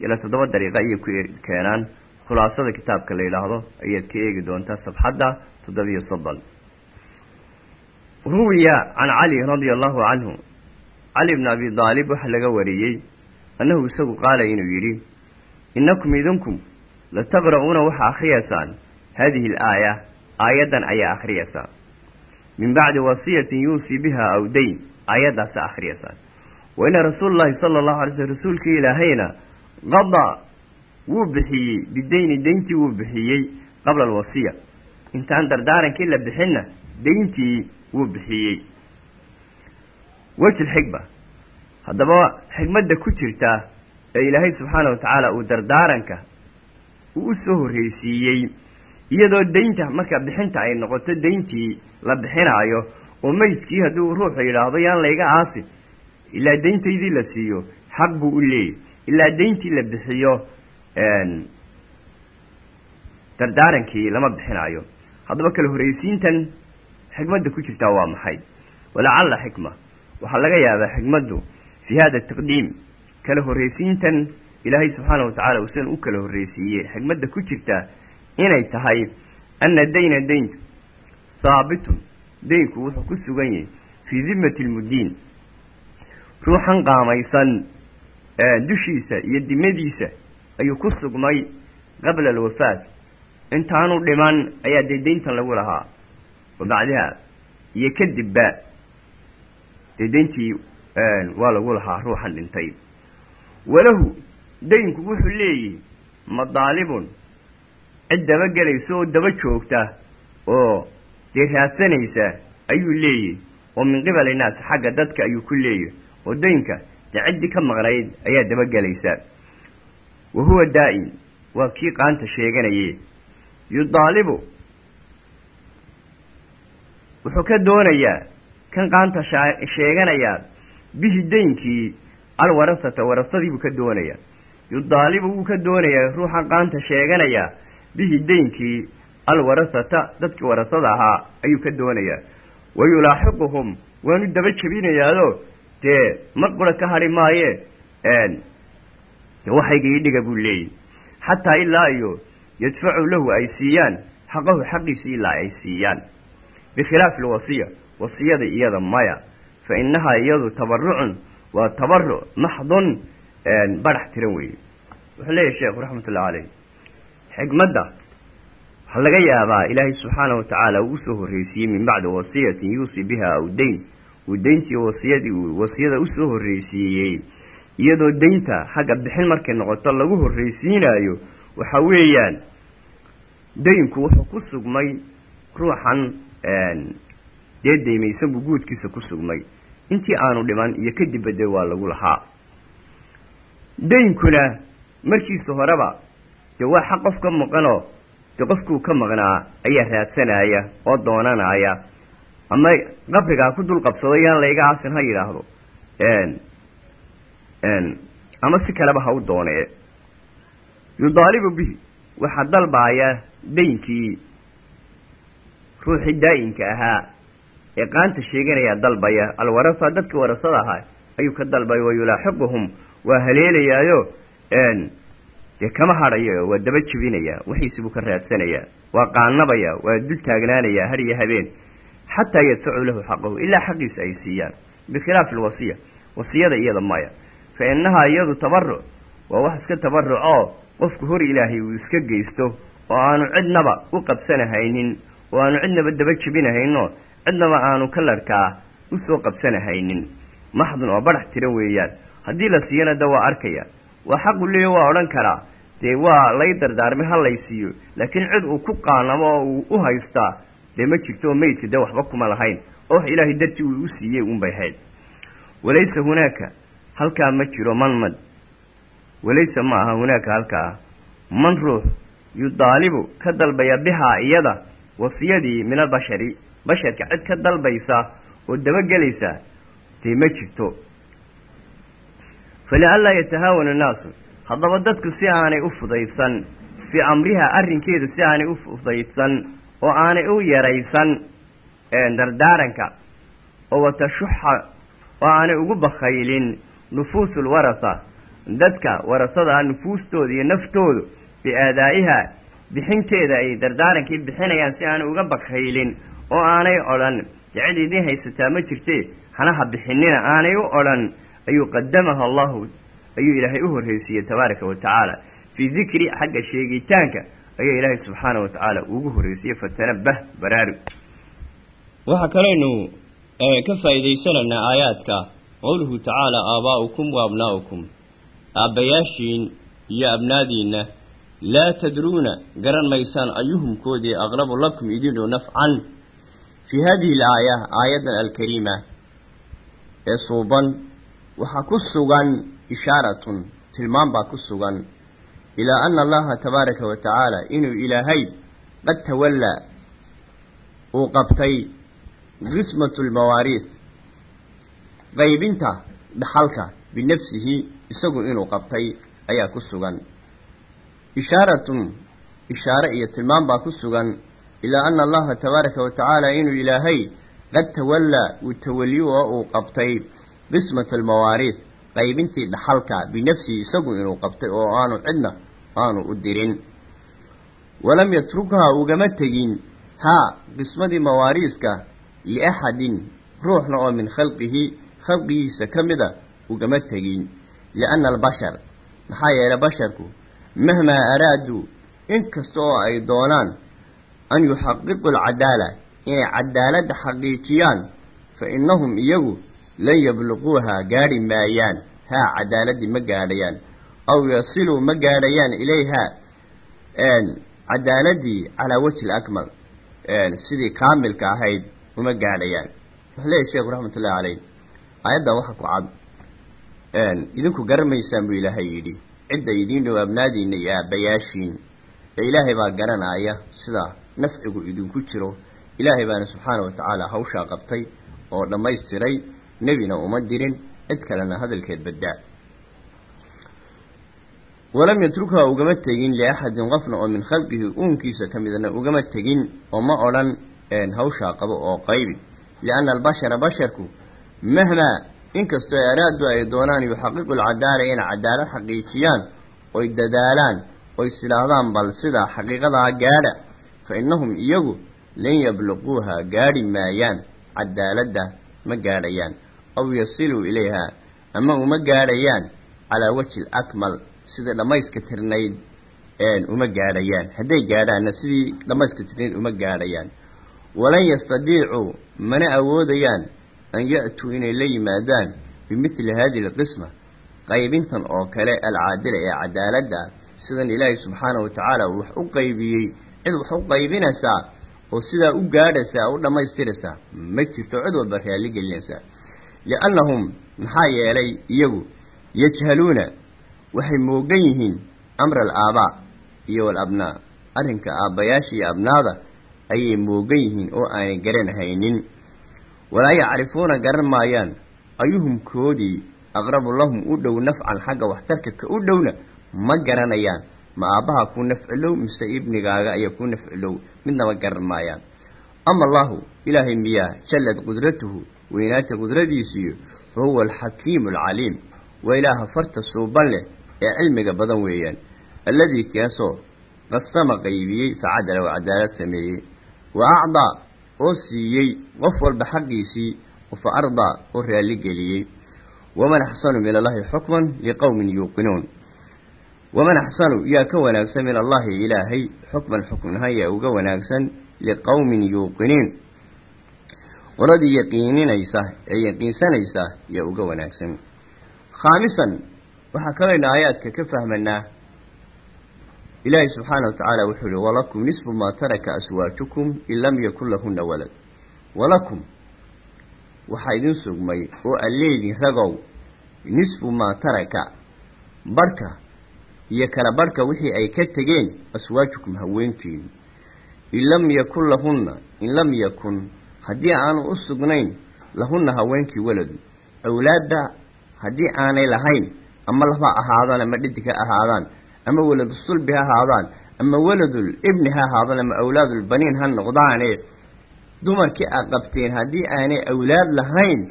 Ilaa toddoba dariiqo ayay ku keenaan. Khulaasada kitaabka la yidhaahdo ayaad ka eegi doontaa sabxadda toddobiyo soddon ruwiya can cali radia allahu canhu cali bni abi daalib waxaa laga wariyey annahu isagu qaala inuu yidhi innakum idinku lataqra'uuna waxaa akhriyaysaan haadihi alaaya aayaddan ayaa akhriyaysaan min bacdi wasiyatin yuusii biha aw dayn aayaddaasa akhriyaysaan wa ina rasuula llahi sala allahu alay slm rasuulkii ilaahayna qadaa wuu bixiyey bidayni dayntii wuu bixiyey qabla alwasiya intaan dardaarankii la bixinna dayntii wuu bixiyey wejil xigba haddaba xigmadda ku jirta ee ilaahay subxaana wa tacaala uu dardaaranka uu u soo horreysiiyey iyadoo daynta marka bixinta ay noqoto dayntii la bixinaayo oo meydkii hadduu ruuxu yidhaahdo yaan layga aasi ilaa dayntaydii la siiyo xaq buu u leeyahy ilaa dayntii la bixiyo dardaarankii lama bixinaayo. Haddaba kala horraysiintan xikmadda ku jirtaa waa maxay? Walacalla xikma waxaa laga yaabaa xikmaddu fii hada taqdiim. Kala horraysiintan ilaahay subxaana wa tacaala uusan u kala horraysiiyey xikmadda ku jirta inay tahay anna dayna daynku haabitun daynku wuxuu ku sugan yahay fii dimmati lmudiin ruuxan qaamaysan dushiisa iyo dimadiisa ayuu ku sugmay qabla alwafaat. Intaanu dhiman ayaa dee dayntan lagu lahaa. Wa bacdiha iyo kadibba dee dayntii waa lagu lahaa ruuxan dhintay. Walahu daynku wuxuu leeyihi madaalibun cid daba oo daba joogta oo dee raadsanaysa ayuu leeyahy oo min qibali naas xagga dadka ayuu ku leeyahy oo daynka dee ciddii ka maqnayd ayaa dabagelaysa wa huwa daa'im waa kii qaanta sheeganaye yudaalibu wuxuu ka doonayaa kan qaanta sheeganayaa bihi daynkii alwarasata warasadii ka doonayaa yudaalibu wuu ka doonayaa ruuxan qaanta sheeganayaa bihi daynkii alwarasata dadkii warasada ahaa ayuu ka doonayaa. Wa yulaaxiquhum waanu daba jebinayaado dee mar ka hadhi maaye? Waxayga dhiga buu leeyahy. Xataa ilaa iyo yadfacu lahu ay siiyaan. Xaqahu xaqiisi ilaa ay siiyaan. Bikhilaafi alwasiya wasiyada iyada maya. Fa innahaa iyadu tabarucun waa tabaruc maxdun badhax tiran weeye. Wuxuu leeyahy sheekhu raxmatullahi caleyh xikmadda waxaa laga yaabaa ilaahay subxaana wa tacaala uu u soo horreysiiyey min bacdi wasiyatin yuusi biha aw dayn. Uu dayntii wasiyadii uu wasiyada u soo horreysiiyey iyadoo daynta xagga bixin markay noqoto lagu horreysiinaayo waxa weeyaan daynku wuxuu ku sugmay ruuxan dee daymaysan buu guudkiisa ku sugmay. Intii aanu dhiman iyo kadibba dee waa lagu lahaa daynkuna markiisa horeba dee waa xaq qof ka maqanoo dee qofkuu ka maqnaa ayaa raadsanaya oo doonanaya. Ama qabrigaa ku dul qabsado yaan layga aasin ha yidhaahdo ama si kaleba ha u doonee yudaalibu bihi waxaa dalbaaya daynkii ruuxii daa'inka ahaa ee qaanta sheeganayaa dalbaya. Alwarasa dadkii warasada ahaa ayuu ka dalbaya wa yulaaxiquhum waa haleelayaayo dee kama hadhayo waa daba jebinayaa wixiisi buu ka raadsanayaa waa qaanabaya waa dul taagnaanayaa har iyo habeen. Xataa yadfacu lahu xaqahu ilaa xaqiisa ay siiyaan. Bikhilaafi alwasiya wasiyada iyada maya. Fa innahaa iyadu tabaruc waa wax iska tabarucoo qofku hor ilaahay uu iska geysto oo aanu cidnaba u qabsanahaynin oo aanu cidnaba daba jebinahayno cidnaba aanu kalarhkaa u soo qabsanahaynin. Maxdun oo badhax tiran weeyaan haddii la siiyana da waa arkaya waa xaqu leeya waa odhan karaa. Dee waa lay dardaarmay ha lay siiyo. Laakiin cid uu ku qaanamo oo uu u haystaa dee ma jirto oo meydka dee waxba kuma lahayn. Oo wax ilaahay dartii uu u siiyey unbay hayd. Walaysa hunaaka halkaa ma jiro man mad. Walaysa ma aha hunaaka halkaa. Man ruux yudaalibu ka dalbaya bihaa iyada wasiyadii min albashari basharka cid ka dalbaysa oo dabagelaysa dee ma jirto falianlaa yatahaawana annaasu haddaba dadku si aanay u fudaydsan fii amriha arrinkeedu si aanay u fudaydsan oo aanay u yaraysan dardaaranka oo watashuxa oo aanay ugu bakhaylin nufuusu lwarasa dadka warasada nufuustooda iyo naftoodu biaadaa'iha bixinteeda ay dardaarankii bixinayaan si aanay uga bakhaylin oo aanay odhan dee cid idiin haysataa ma jirtee hanaha bixinina aanay u odhan ayuu qadamaha allahu ayuu ilaahay u horreysiiyey tabaaraka wa tacaala. Fii dikri xagga sheegitaanka ayaa ilaahay subxaana wa tacaala ugu horreysiiyey fatanabbah baraarug waxaa kaleynu ka faa'iidaysanaynaa aayaadka qowluhu tacaala aabaa'ukum wa abnaa'ukum aabbayaashiin iyo abnaadiinna laa tadruuna garan maysaan ayuhumkoodii aqrabu lakum idinoo nafcan. Fii hadihi alaaya aayaddan alkariima ee suuban waxaa ku sugan ishaaratun tilmaan baa ku sugan ilaa ana allaha tabaaraka wa tacaala inuu ilaahay qad tawallaa uu qabtay qismatu lmawaariis qaybinta dhaxalka binafsihi isagu inuu qabtay ayaa ku sugan. Ishaaratun ishaare iyo tilmaam baa ku sugan ilaa ana allaha tabaaraka wa tacaala inuu ilaahay qad tawallaa uu tawaliyo oo uu qabtay qismata almawaariid qaybintii dhaxalka binafsihi isagu inuu qabtay oo aanu cidna aanu u dirin. Walam yatrukhaa ugama tegin haa qismadii mawaariiska liaxadin ruuxna oo min khalqihi khalqigiisa ka mida ugama tegin. Lianna albashar maxaa yeelay basharku mahmaa araaduu inkasta oo ay doonaan an yuxaqiqu alcadaala inay cadaaladda xaqiijiyaan fa innahum iyagu lan yabluquuhaa gaadhi maayaan haa cadaaladdii ma gaadhayaan aw yasiluu ma gaadhayaan ilayhaa cadaaladdii calaa wajhi lakmal sidii kaamilka ahayd uma gaadhayaan wuxuu leeyahy sheekhu raxmatullahi caleyh aayaddan waxa ku cad idinku garamaysaan buu ilaahay yidhi cidda idiin dhow abnaadiinna iyo aabbayaashiin ee ilaahay baa garanaya sida nafcigu idinku jiro ilaahay baana subxaana wa tacaala hawshaa qabtay oo dhammaystiray nebina uma dirin cid kalena hadalkeed baddaa. Walam yatrukhaa ugama tegin liaxadin qofna oo min khalqihi uunkiisa ka midna ugama tegin oo ma odhan hawshaa qabo oo qaybi. Lianna albashara basharku mahmaa inkastoo araadu ay doonaan yuxaqiqu alcadaala inay cadaalad xaqiijiyaan oy dadaalaan oy silaahdaan bal sida xaqiiqadaa gaadha fa innahum iyagu lan yabluquuhaa gaadhi maayaan cadaaladda ma gaadhayaan aw yasiluu ilayhaa ama uma gaadhayaan calaa wajhi alakmal sida dhammayska tirnayd uma gaadhayaan hadday gaadhaanna sidii dhammayska tirnayd uma gaadhayaan walan yastadiicuu mana awoodayaan an ya-tuu inay la yimaadaan bimithli hadihi alqisma qaybintan oo kale alcaadila ee cadaaladda sidan ilaahay subxaanahu wa tacaala uu wax u qaybiyey cid wax u qaybinaysaa oo sidaa u gaadhaysaa u dhammaystiraysaa ma jirto cid walba raalli gelinaysaa liannahum maxaa yeelay iyagu yajhaluuna waxay moogan yihiin amra alaabaa iyo walabnaa arrinka aabbayaasha iyo abnaada ayay moogan yihiin oo aanay garanhaynin walaa yacrifuuna garan maayaan ayuhum koodii aqrabu lahum u dhow nafcan xagga waxtarka ka u dhowna ma garanayaan ma aabbaha ku nafcilow mise ibnigaaga ayaa ku nafcilow midnaba garan maayaan ama allahu ilaahay miyaa jallad qudratuhu weynaanta qudradiisiiyo fa huwa alxakiimu alcaliim waa ilaaha farta suuban leh ee cilmiga badan weeyaan alladii kaasoo qasama qaybiyey facadala oo cadaalad sameeyey wa acdaa oo siiyey qof walba xaqiisii fa ardaa oo raalligeliyey waman axsanu min allahi xukman liqowmin yuuqinuun waman axsanu yaa ka wanaagsan min allahi ilaahay xukman xuknahaan yaa uga wanaagsan liqowmin yuuqiniin qoladii yaqiininaysa ee yaqiinsanaysa yaa uga wanaagsan. Khaamisan waxaa kalayna aayaadka ka fahmanaa ilaahay subxaana wa tacaala wuxuu yihi walakum nisfu maa taraka aswaajukum in lam yakun lahunna walad. Walakum waxaa idin sugmay oo alleedin ragow nisfu maa taraka barhka iyo kala barhka wixii ay ka tegeen aswaajukum haweenkiinu in lam yakun lahunna in lam yakun haddii aanu u sugnayn lahunna haweenkii waladu. Awlaadda haddii aanay lahayn ama laba ahaadaan ama dhidig ha ahaadaan ama waladu sulbi ha ahaadaan ama waladul ibni ha ahaadaan ama awlaadulbaniin ha noqdaane dumarkii a qabteen haddii aanay awlaad lahayn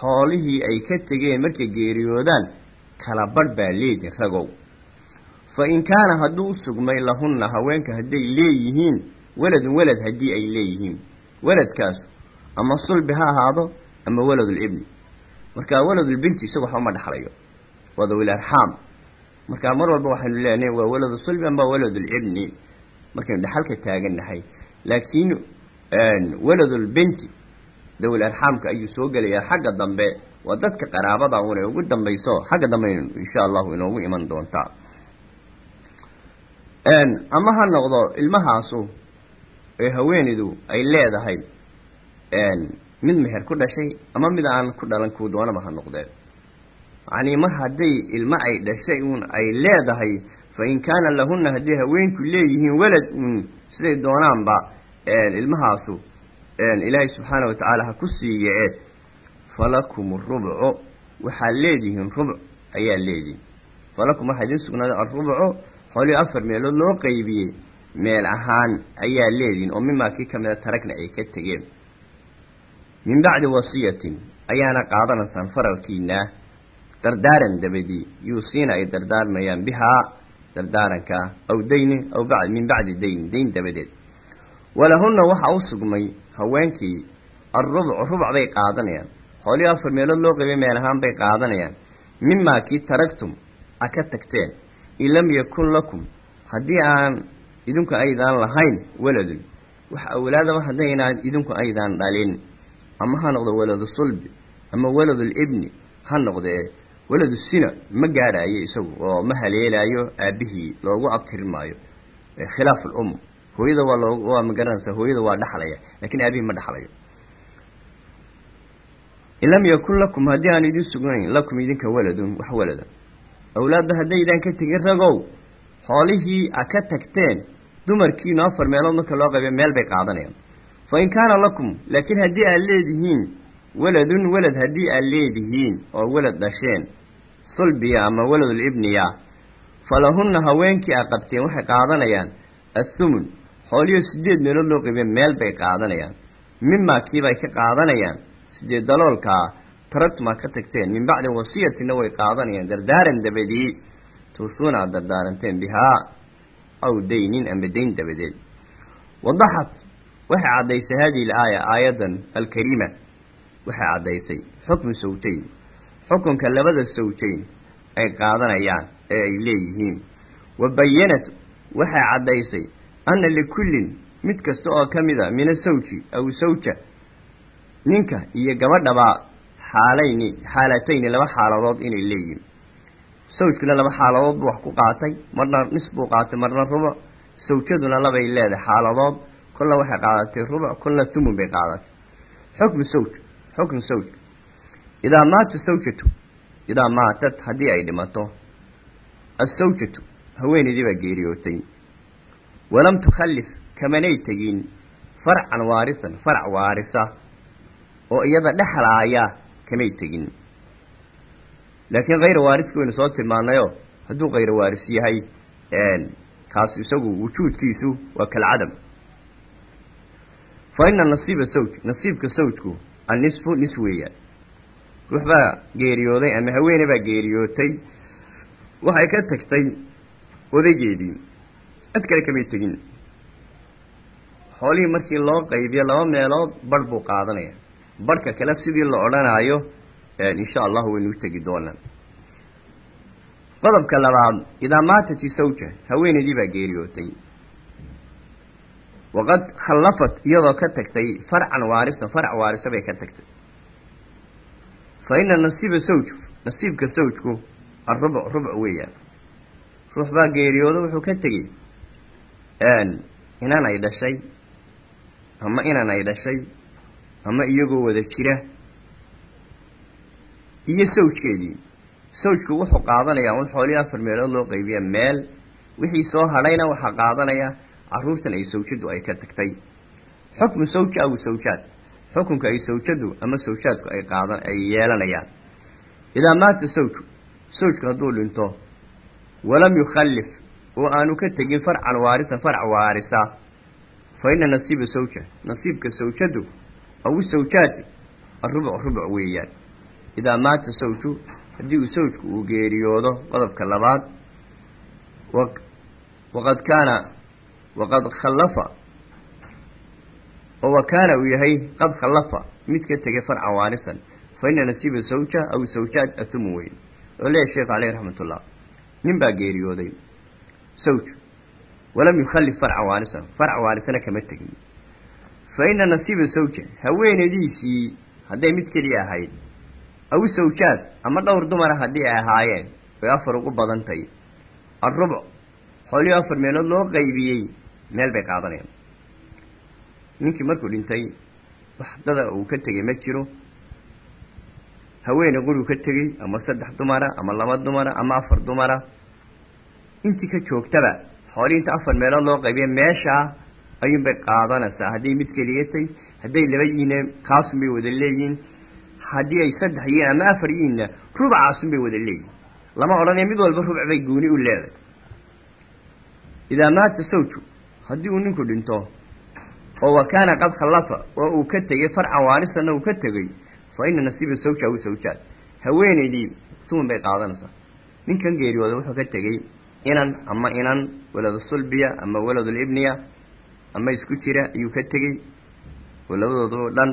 xoolihii ay ka tegeen markay geeriyoodaan kala badh baa leedin ragow. Fa in kaana hadduu u sugmay lahunna haweenka hadday leeyihiin waladun walad haddii ay leeyihiin waladkaas ama sulbi ha ahaado ama waladulibni marka waladulbinti isagu waxba ma dhexlayo waa dawil arxaam marka mar walba waxaynu leenahay waa waladu sulbi ama waladulibni markaynu dhexalka taagannahay laakiin waladulbinti dawil arxaamka ayuu soo gelayaa xagga dambe. Waa dadka qaraabada una ugu dambayso xagga dambe insha allahu inoogu iman doontaa. Ama ha noqdo ilmahaasu ee haweenaydu ay leedahay mid meher ku dhashay ama mid aan ku dhalan kuu doonaba ha noqdeen. Yacnii mar hadday ilmo ay dhashay uun ay leedahay fa in kaana lahunna hadday haweenku leeyihiin walad uun siday doonaanba ilmahaasu ilaahay subxaana wa tacaala ha ku siiye falakum rubcu waxaad leedihiin rubuc ayaa leedihin falakum waxaa idiin sugnaaday alrubucu xoolihii afar meelood loo qaybiyey meel ahaan ayaa leedihin oo mimaa kii ka mida taragna ay ka tegeen. Min bacdi wasiyatin ayaana qaadanaysaan faralkiina dardaaran dabadii yuusiina ay dardaarmayaan bihaa dardaaranka aw dayni aw bad min bacdi dayni dayn dabadeed. Walahunna waxaa u sugmay haweenkii alrubuc rubuc bay qaadanayaan. Xoolihii afar meelood loo qaybay meel ahaan bay qaadanayaan. Mimaa kii taragtum a ka tagteen in lam yakun lakum. Haddii aan idinku aydaan lahayn waladun. Wax awlaadaba haddaynaan idinku aydaan dhalin. Ama ha noqdo waladu sulbi ama waladul ibni ha noqdee waladu sina ma gaadhaayo isagu oo ma haleelaayo aabbihii loogu abtirin maayo khilaaf alum hooyada waa loo waa ma garanaysaa hooyada waa dhaxlaya lakiin aabihii ma dhaxlayo. In lam yakun lakum haddii aan idin sugnayn lakum idinka waladun wax walada. Awlaadba haddaydaan ka tegin ragow xoolihii a ka tagteen dumarkiinu afar meelood marka loo qaybay meel bay qaadanayaan. Fa in kaana lakum laakiin haddii aad leedihiin waladun walad haddii aad leedihiin oo walad dhasheen sulbiya ama waladul ibniya falahunna haweenkii a qabteen waxay qaadanayaan athumun xoolihii sideed meelood loo qaybay meel bay qaadanayaan. Mimaa kiibay ka qaadanayaan sideed daloolkaa taragtumaa ka tagteen. Min bacdi wasiyatina way qaadanayaan dardaaran dabadii tuusuuna aad dardaaranteen bihaa aw daynin ama dayn dabadeed. Wadaxat waxay caddaysay hadihi alaaya aayadan alkariima waxay caddaysay xukmu sawjayn xukunka labada sawjayn ay qaadanayaan ee ay leeyihiin. Wa bayanat waxay caddaysay anna likullin mid kasta oo ka mid a min asawji aw sawja ninka iyo gabadhabaa xaalayni xaalatayni laba xaaladood inay leeyihiin sawjkuna laba xaaladood buu wax ku qaatay marna nis buu qaatay marna rubuc sawjaduna labay leedahay xaaladood kolna waxay qaadatay rubuc kolna thumun bay qaadatay. Xukmu sawj xukmu sawj. Idaa maata sawjatu idaa maatat haddii ay dhimato assawjatu haweenaydii baa geeriyootay. Walam tukhallif kamanay tegin farcan waarisan farac waarisa oo iyada dhexlaaya kamay tegin laakiin khayra waariska waynu soo tilmaanayoo hadduu khayra waaris yahay kaas isagu wujuudkiisu waa kalcadam fa ina nasiiba sawj nasiibka sawjku annisfu nis weeyaan. Ruux geeriyooday ama haweene baa geeriyootay waxay ka tagtay odaygeedii cid kale kamay tegin. Xoolihii markii loo qaybiyo laba meelood barh buu qaadanaya. Barhka kale sidii la odhanaayo insha allahu waynu tegi doonaa. Qodobka labaad idaa maatati sawja haweenaydii baa geeriyootay waqad khallafat iyadoo ka tagtay farcan waarisa farac waarisa bay ka tagtay. Fa ina nasiiba sawj nasiibka sawjku arubuc rubuc weeyaan. Ruux baa geeriyooda wuxuu ka tegey inan ay dhashay ama inan ay dhashay ama iyagoo wada jira iyo sawjkeedii sawjku wuxuu qaadanayaa un xoolihii afar meelood loo qaybiya meel. Wixii soo hadhayna waxaa qaadanaya carruurtan ay sawjadu ay ka tagtay. Xukmu sawja aw sawjaad. Xukunka ay sawjadu ama sawjaadku ay qaadan ay yeelanayaan. Idaa maata sawju sawjku hadduu dhinto walam yukhallif oo aanu ka tegin farcan waarisa farc waarisa. Fa ina nasiiba sawja nasiibka sawjadu aw sawjaati arubuc rubuc weeyaan idaa maata sawju haddii uu sawjku uu geeriyoodo qodobka labaad waqad kaana waqad khallafa oo wa kaana uu yahay qad khallafa mid ka tegay farcan waarisan. Fa ina nasiiba sawja aw sawjaat athumu weyn. Oo leeyahy sheekhu caleyhi raxmatullah nin baa geeriyooday sawj walam yukhallif farcan waarisan farc waarisana kama tegin. Fa ina nasiiba sawja haweenaydiisii hadday mid keliya ahayd aw sawjaad ama dhowr dumara haddii ay ahaayeen way afar ugu badantay. Alrubuc xoolihii afar meelood loo qaybiyey meel bay qaadanayaan ninkii markuu dhintay wax dada uu ka tegay ma jiro. Haweene quruu ka tegey ama saddex dumara ama laba dumara ama afar dumara. Intii ka joogtaba xoolihii inta afar meelood loo qaybiya meeshaa ayuunbay qaadanaysaa. Hadday mid keliyatay hadday laba yihiin kaasun bay wada leeyihiin haddii ay saddex yihiin ama afar yihiinna rubcaasunbay wada leeyihiin lama odhanaya mid walba rubc bay gooni u leedahay. Idaa maata sawju haddii uu ninku dhinto oo wa kaana qad khallafa oo uu ka tegey farcan waarisana uu ka tegey fa ina nasiiba sawja aw sawjaad haweenaydii suman bay qaadanaysaa. Ninkan geeriyooda wuxuu ka tegey inan ama inan waladu sulbiya ama waladulibniya ama isku jira ayuu ka tegey oo labadooda oo dhan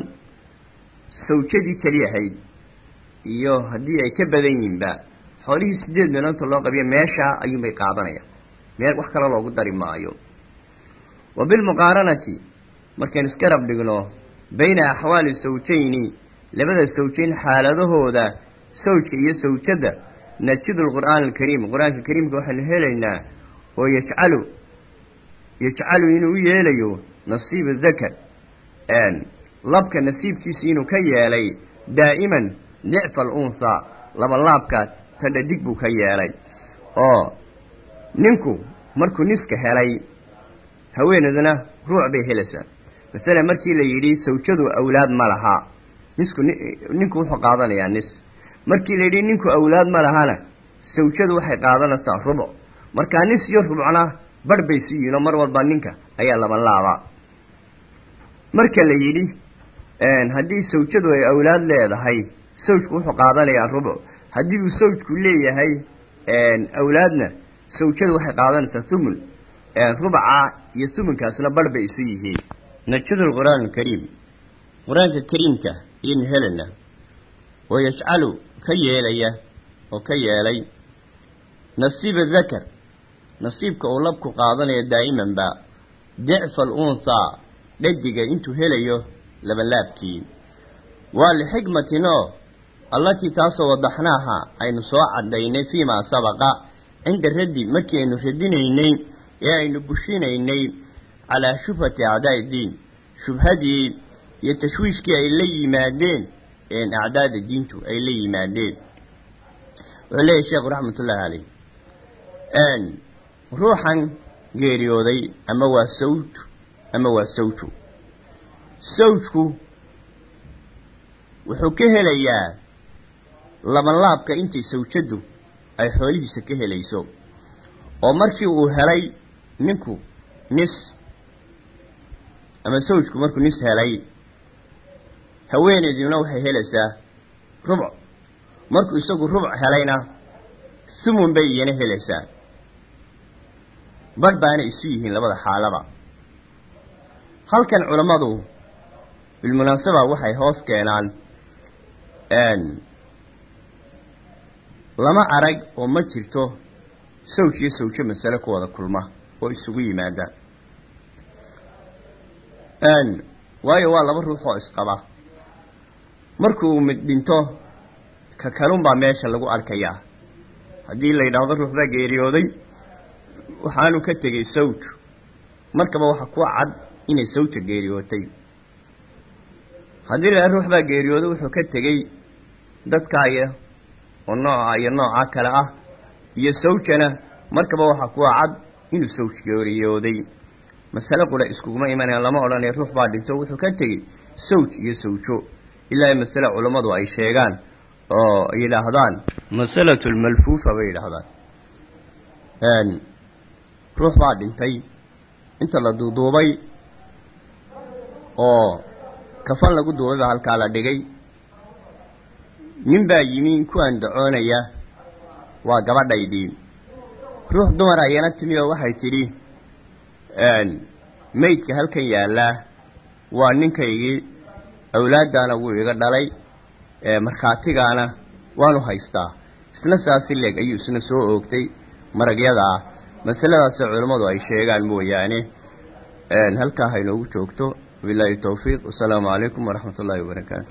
sawjadii keliyahayd iyo haddii ay ka badan yihiinba xoolihii sideed meeloonta loo qabiya meeshaa ayuunbay qaadanayaan meel wax kale loogu dari maayo. Wa bilmuqaaranati markaynu isgarab dhigno bayna axwaali sawjayni labada sawjayn xaaladahooda sawjka iyo sawjadda najidu lqur'aan alkariim. Qur'aanka kariimka waxaynu helaynaa oo yajcalu yajcalu inuu u yeelayo nasiiba dakar labka nasiibkiisa inuu ka yeelay daa'iman nicfa alunhaa labalaabka tadhadig buu ka yeelay. Oo ninku markuu niska helay haweeneeduna ruuc bay helaysaa. Masalan markii la yidhi sawjadu awlaad ma laha. Nisku ninku wuxuu qaadanayaa nis. Markii la yidhi ninku awlaad ma lahana sawjadu waxay qaadanaysaa rubuc markaa nis iyo rubcna barh bay su yihiin oo mar walba ninka ayaa laban laabaa marka la yidhi haddii sawjadu ay awlaad leedahay sawjku wuxuu qaadanayaa rubuc haddii uu sawjku leeyahay awlaadna sawjadu waxay qaadanaysaa thumun rubaca iyo thumunkaasna barh bay isu yihiin. Najadu lqur'aan alkariim. Qur'aanka kariimka ayaynu helana oo yajcalu ka yeelaya oo ka yeelay nasiiba dakar nasiibka uu labku qaadanayo daa'imanba dicfa alunhaa dhadiga intuu helayo labalaabkii waa lixikmatin oo allatii taasoo wadaxnaaha aynu soo caddaynay fii maa sabaqa cinda raddi markii aynu radinaynay ee aynu bushinaynay calaa shubhati acdaa'i diin. Shubhadii iyo tashwiishkii ay la yimaadeen een acdaada diintu ay la yimaadeen. Wuxuu leeyahy sheekhu raxmatullaahi caleyh ruuxan geeriyooday ama waa sawj ama waa sawju sawjku wuxuu ka helayaa labanlaabka intay sawjaddu ay xoolihiisa ka helayso. Oo markii uu helay ninku nis ama sawjku markuu nis helay haweeneyduna waxay helaysaa rubuc markuu isagu rubuc helayna sumun bay iyana helaysaa. Badh baana isu yihiin labada xaalaba. Halkan culammadu bilmunaasaba waxay hoos keenaan lama arag oo ma jirto sawj iyo sawjo masale ku wada kulma oo isugu yimaada. Waayo waa laba ruux oo isqaba. Markuu mid dhinto ka kalunbaa meesha lagu arkayaa. Haddii la yidhaahdo ruux geeriyooday waxaanu ka tegey sawj. Markaba waxa ku cad inay sawja geeriyootay haddii la ruux baa geeriyooday wuxuu ka tegey dadkaaya oo nooca iyo nooca kale ah iyo sawjana. Markaba waxaa kuwa cad inuu sawj geeriyooday. Masale qura iskuguma imanayaan lama odhanaya ruux baa dhinto wuxuu ka tegey sawj iyo sawjo. Ilaa masale culammadu ay sheegaan oo yidhaahdaan masalatu lmalfuufa bay yidhaahdaan. Ruux baa dhintay inta la duuduubay oo kafan lagu duubay baa halkaa la dhigay. Nin baa yimi ku andacoonaya waa gabadhaydii ruux dumar ayana timi oo waxay tidhi maydka halkan yaallaa waa ninkaygii awlaaddaana wuu iga dhalay markhaatigaana waanu haystaa. Isna saasi leeg ayuu isna soo oogtay maragyadaa masaladaasoo culammadu ay sheegaan mooyaane. Halkaa haynoogu joogto wabilaahi towfiiq wasalaamu calaykum waraxmat ullaahi wabarakaatu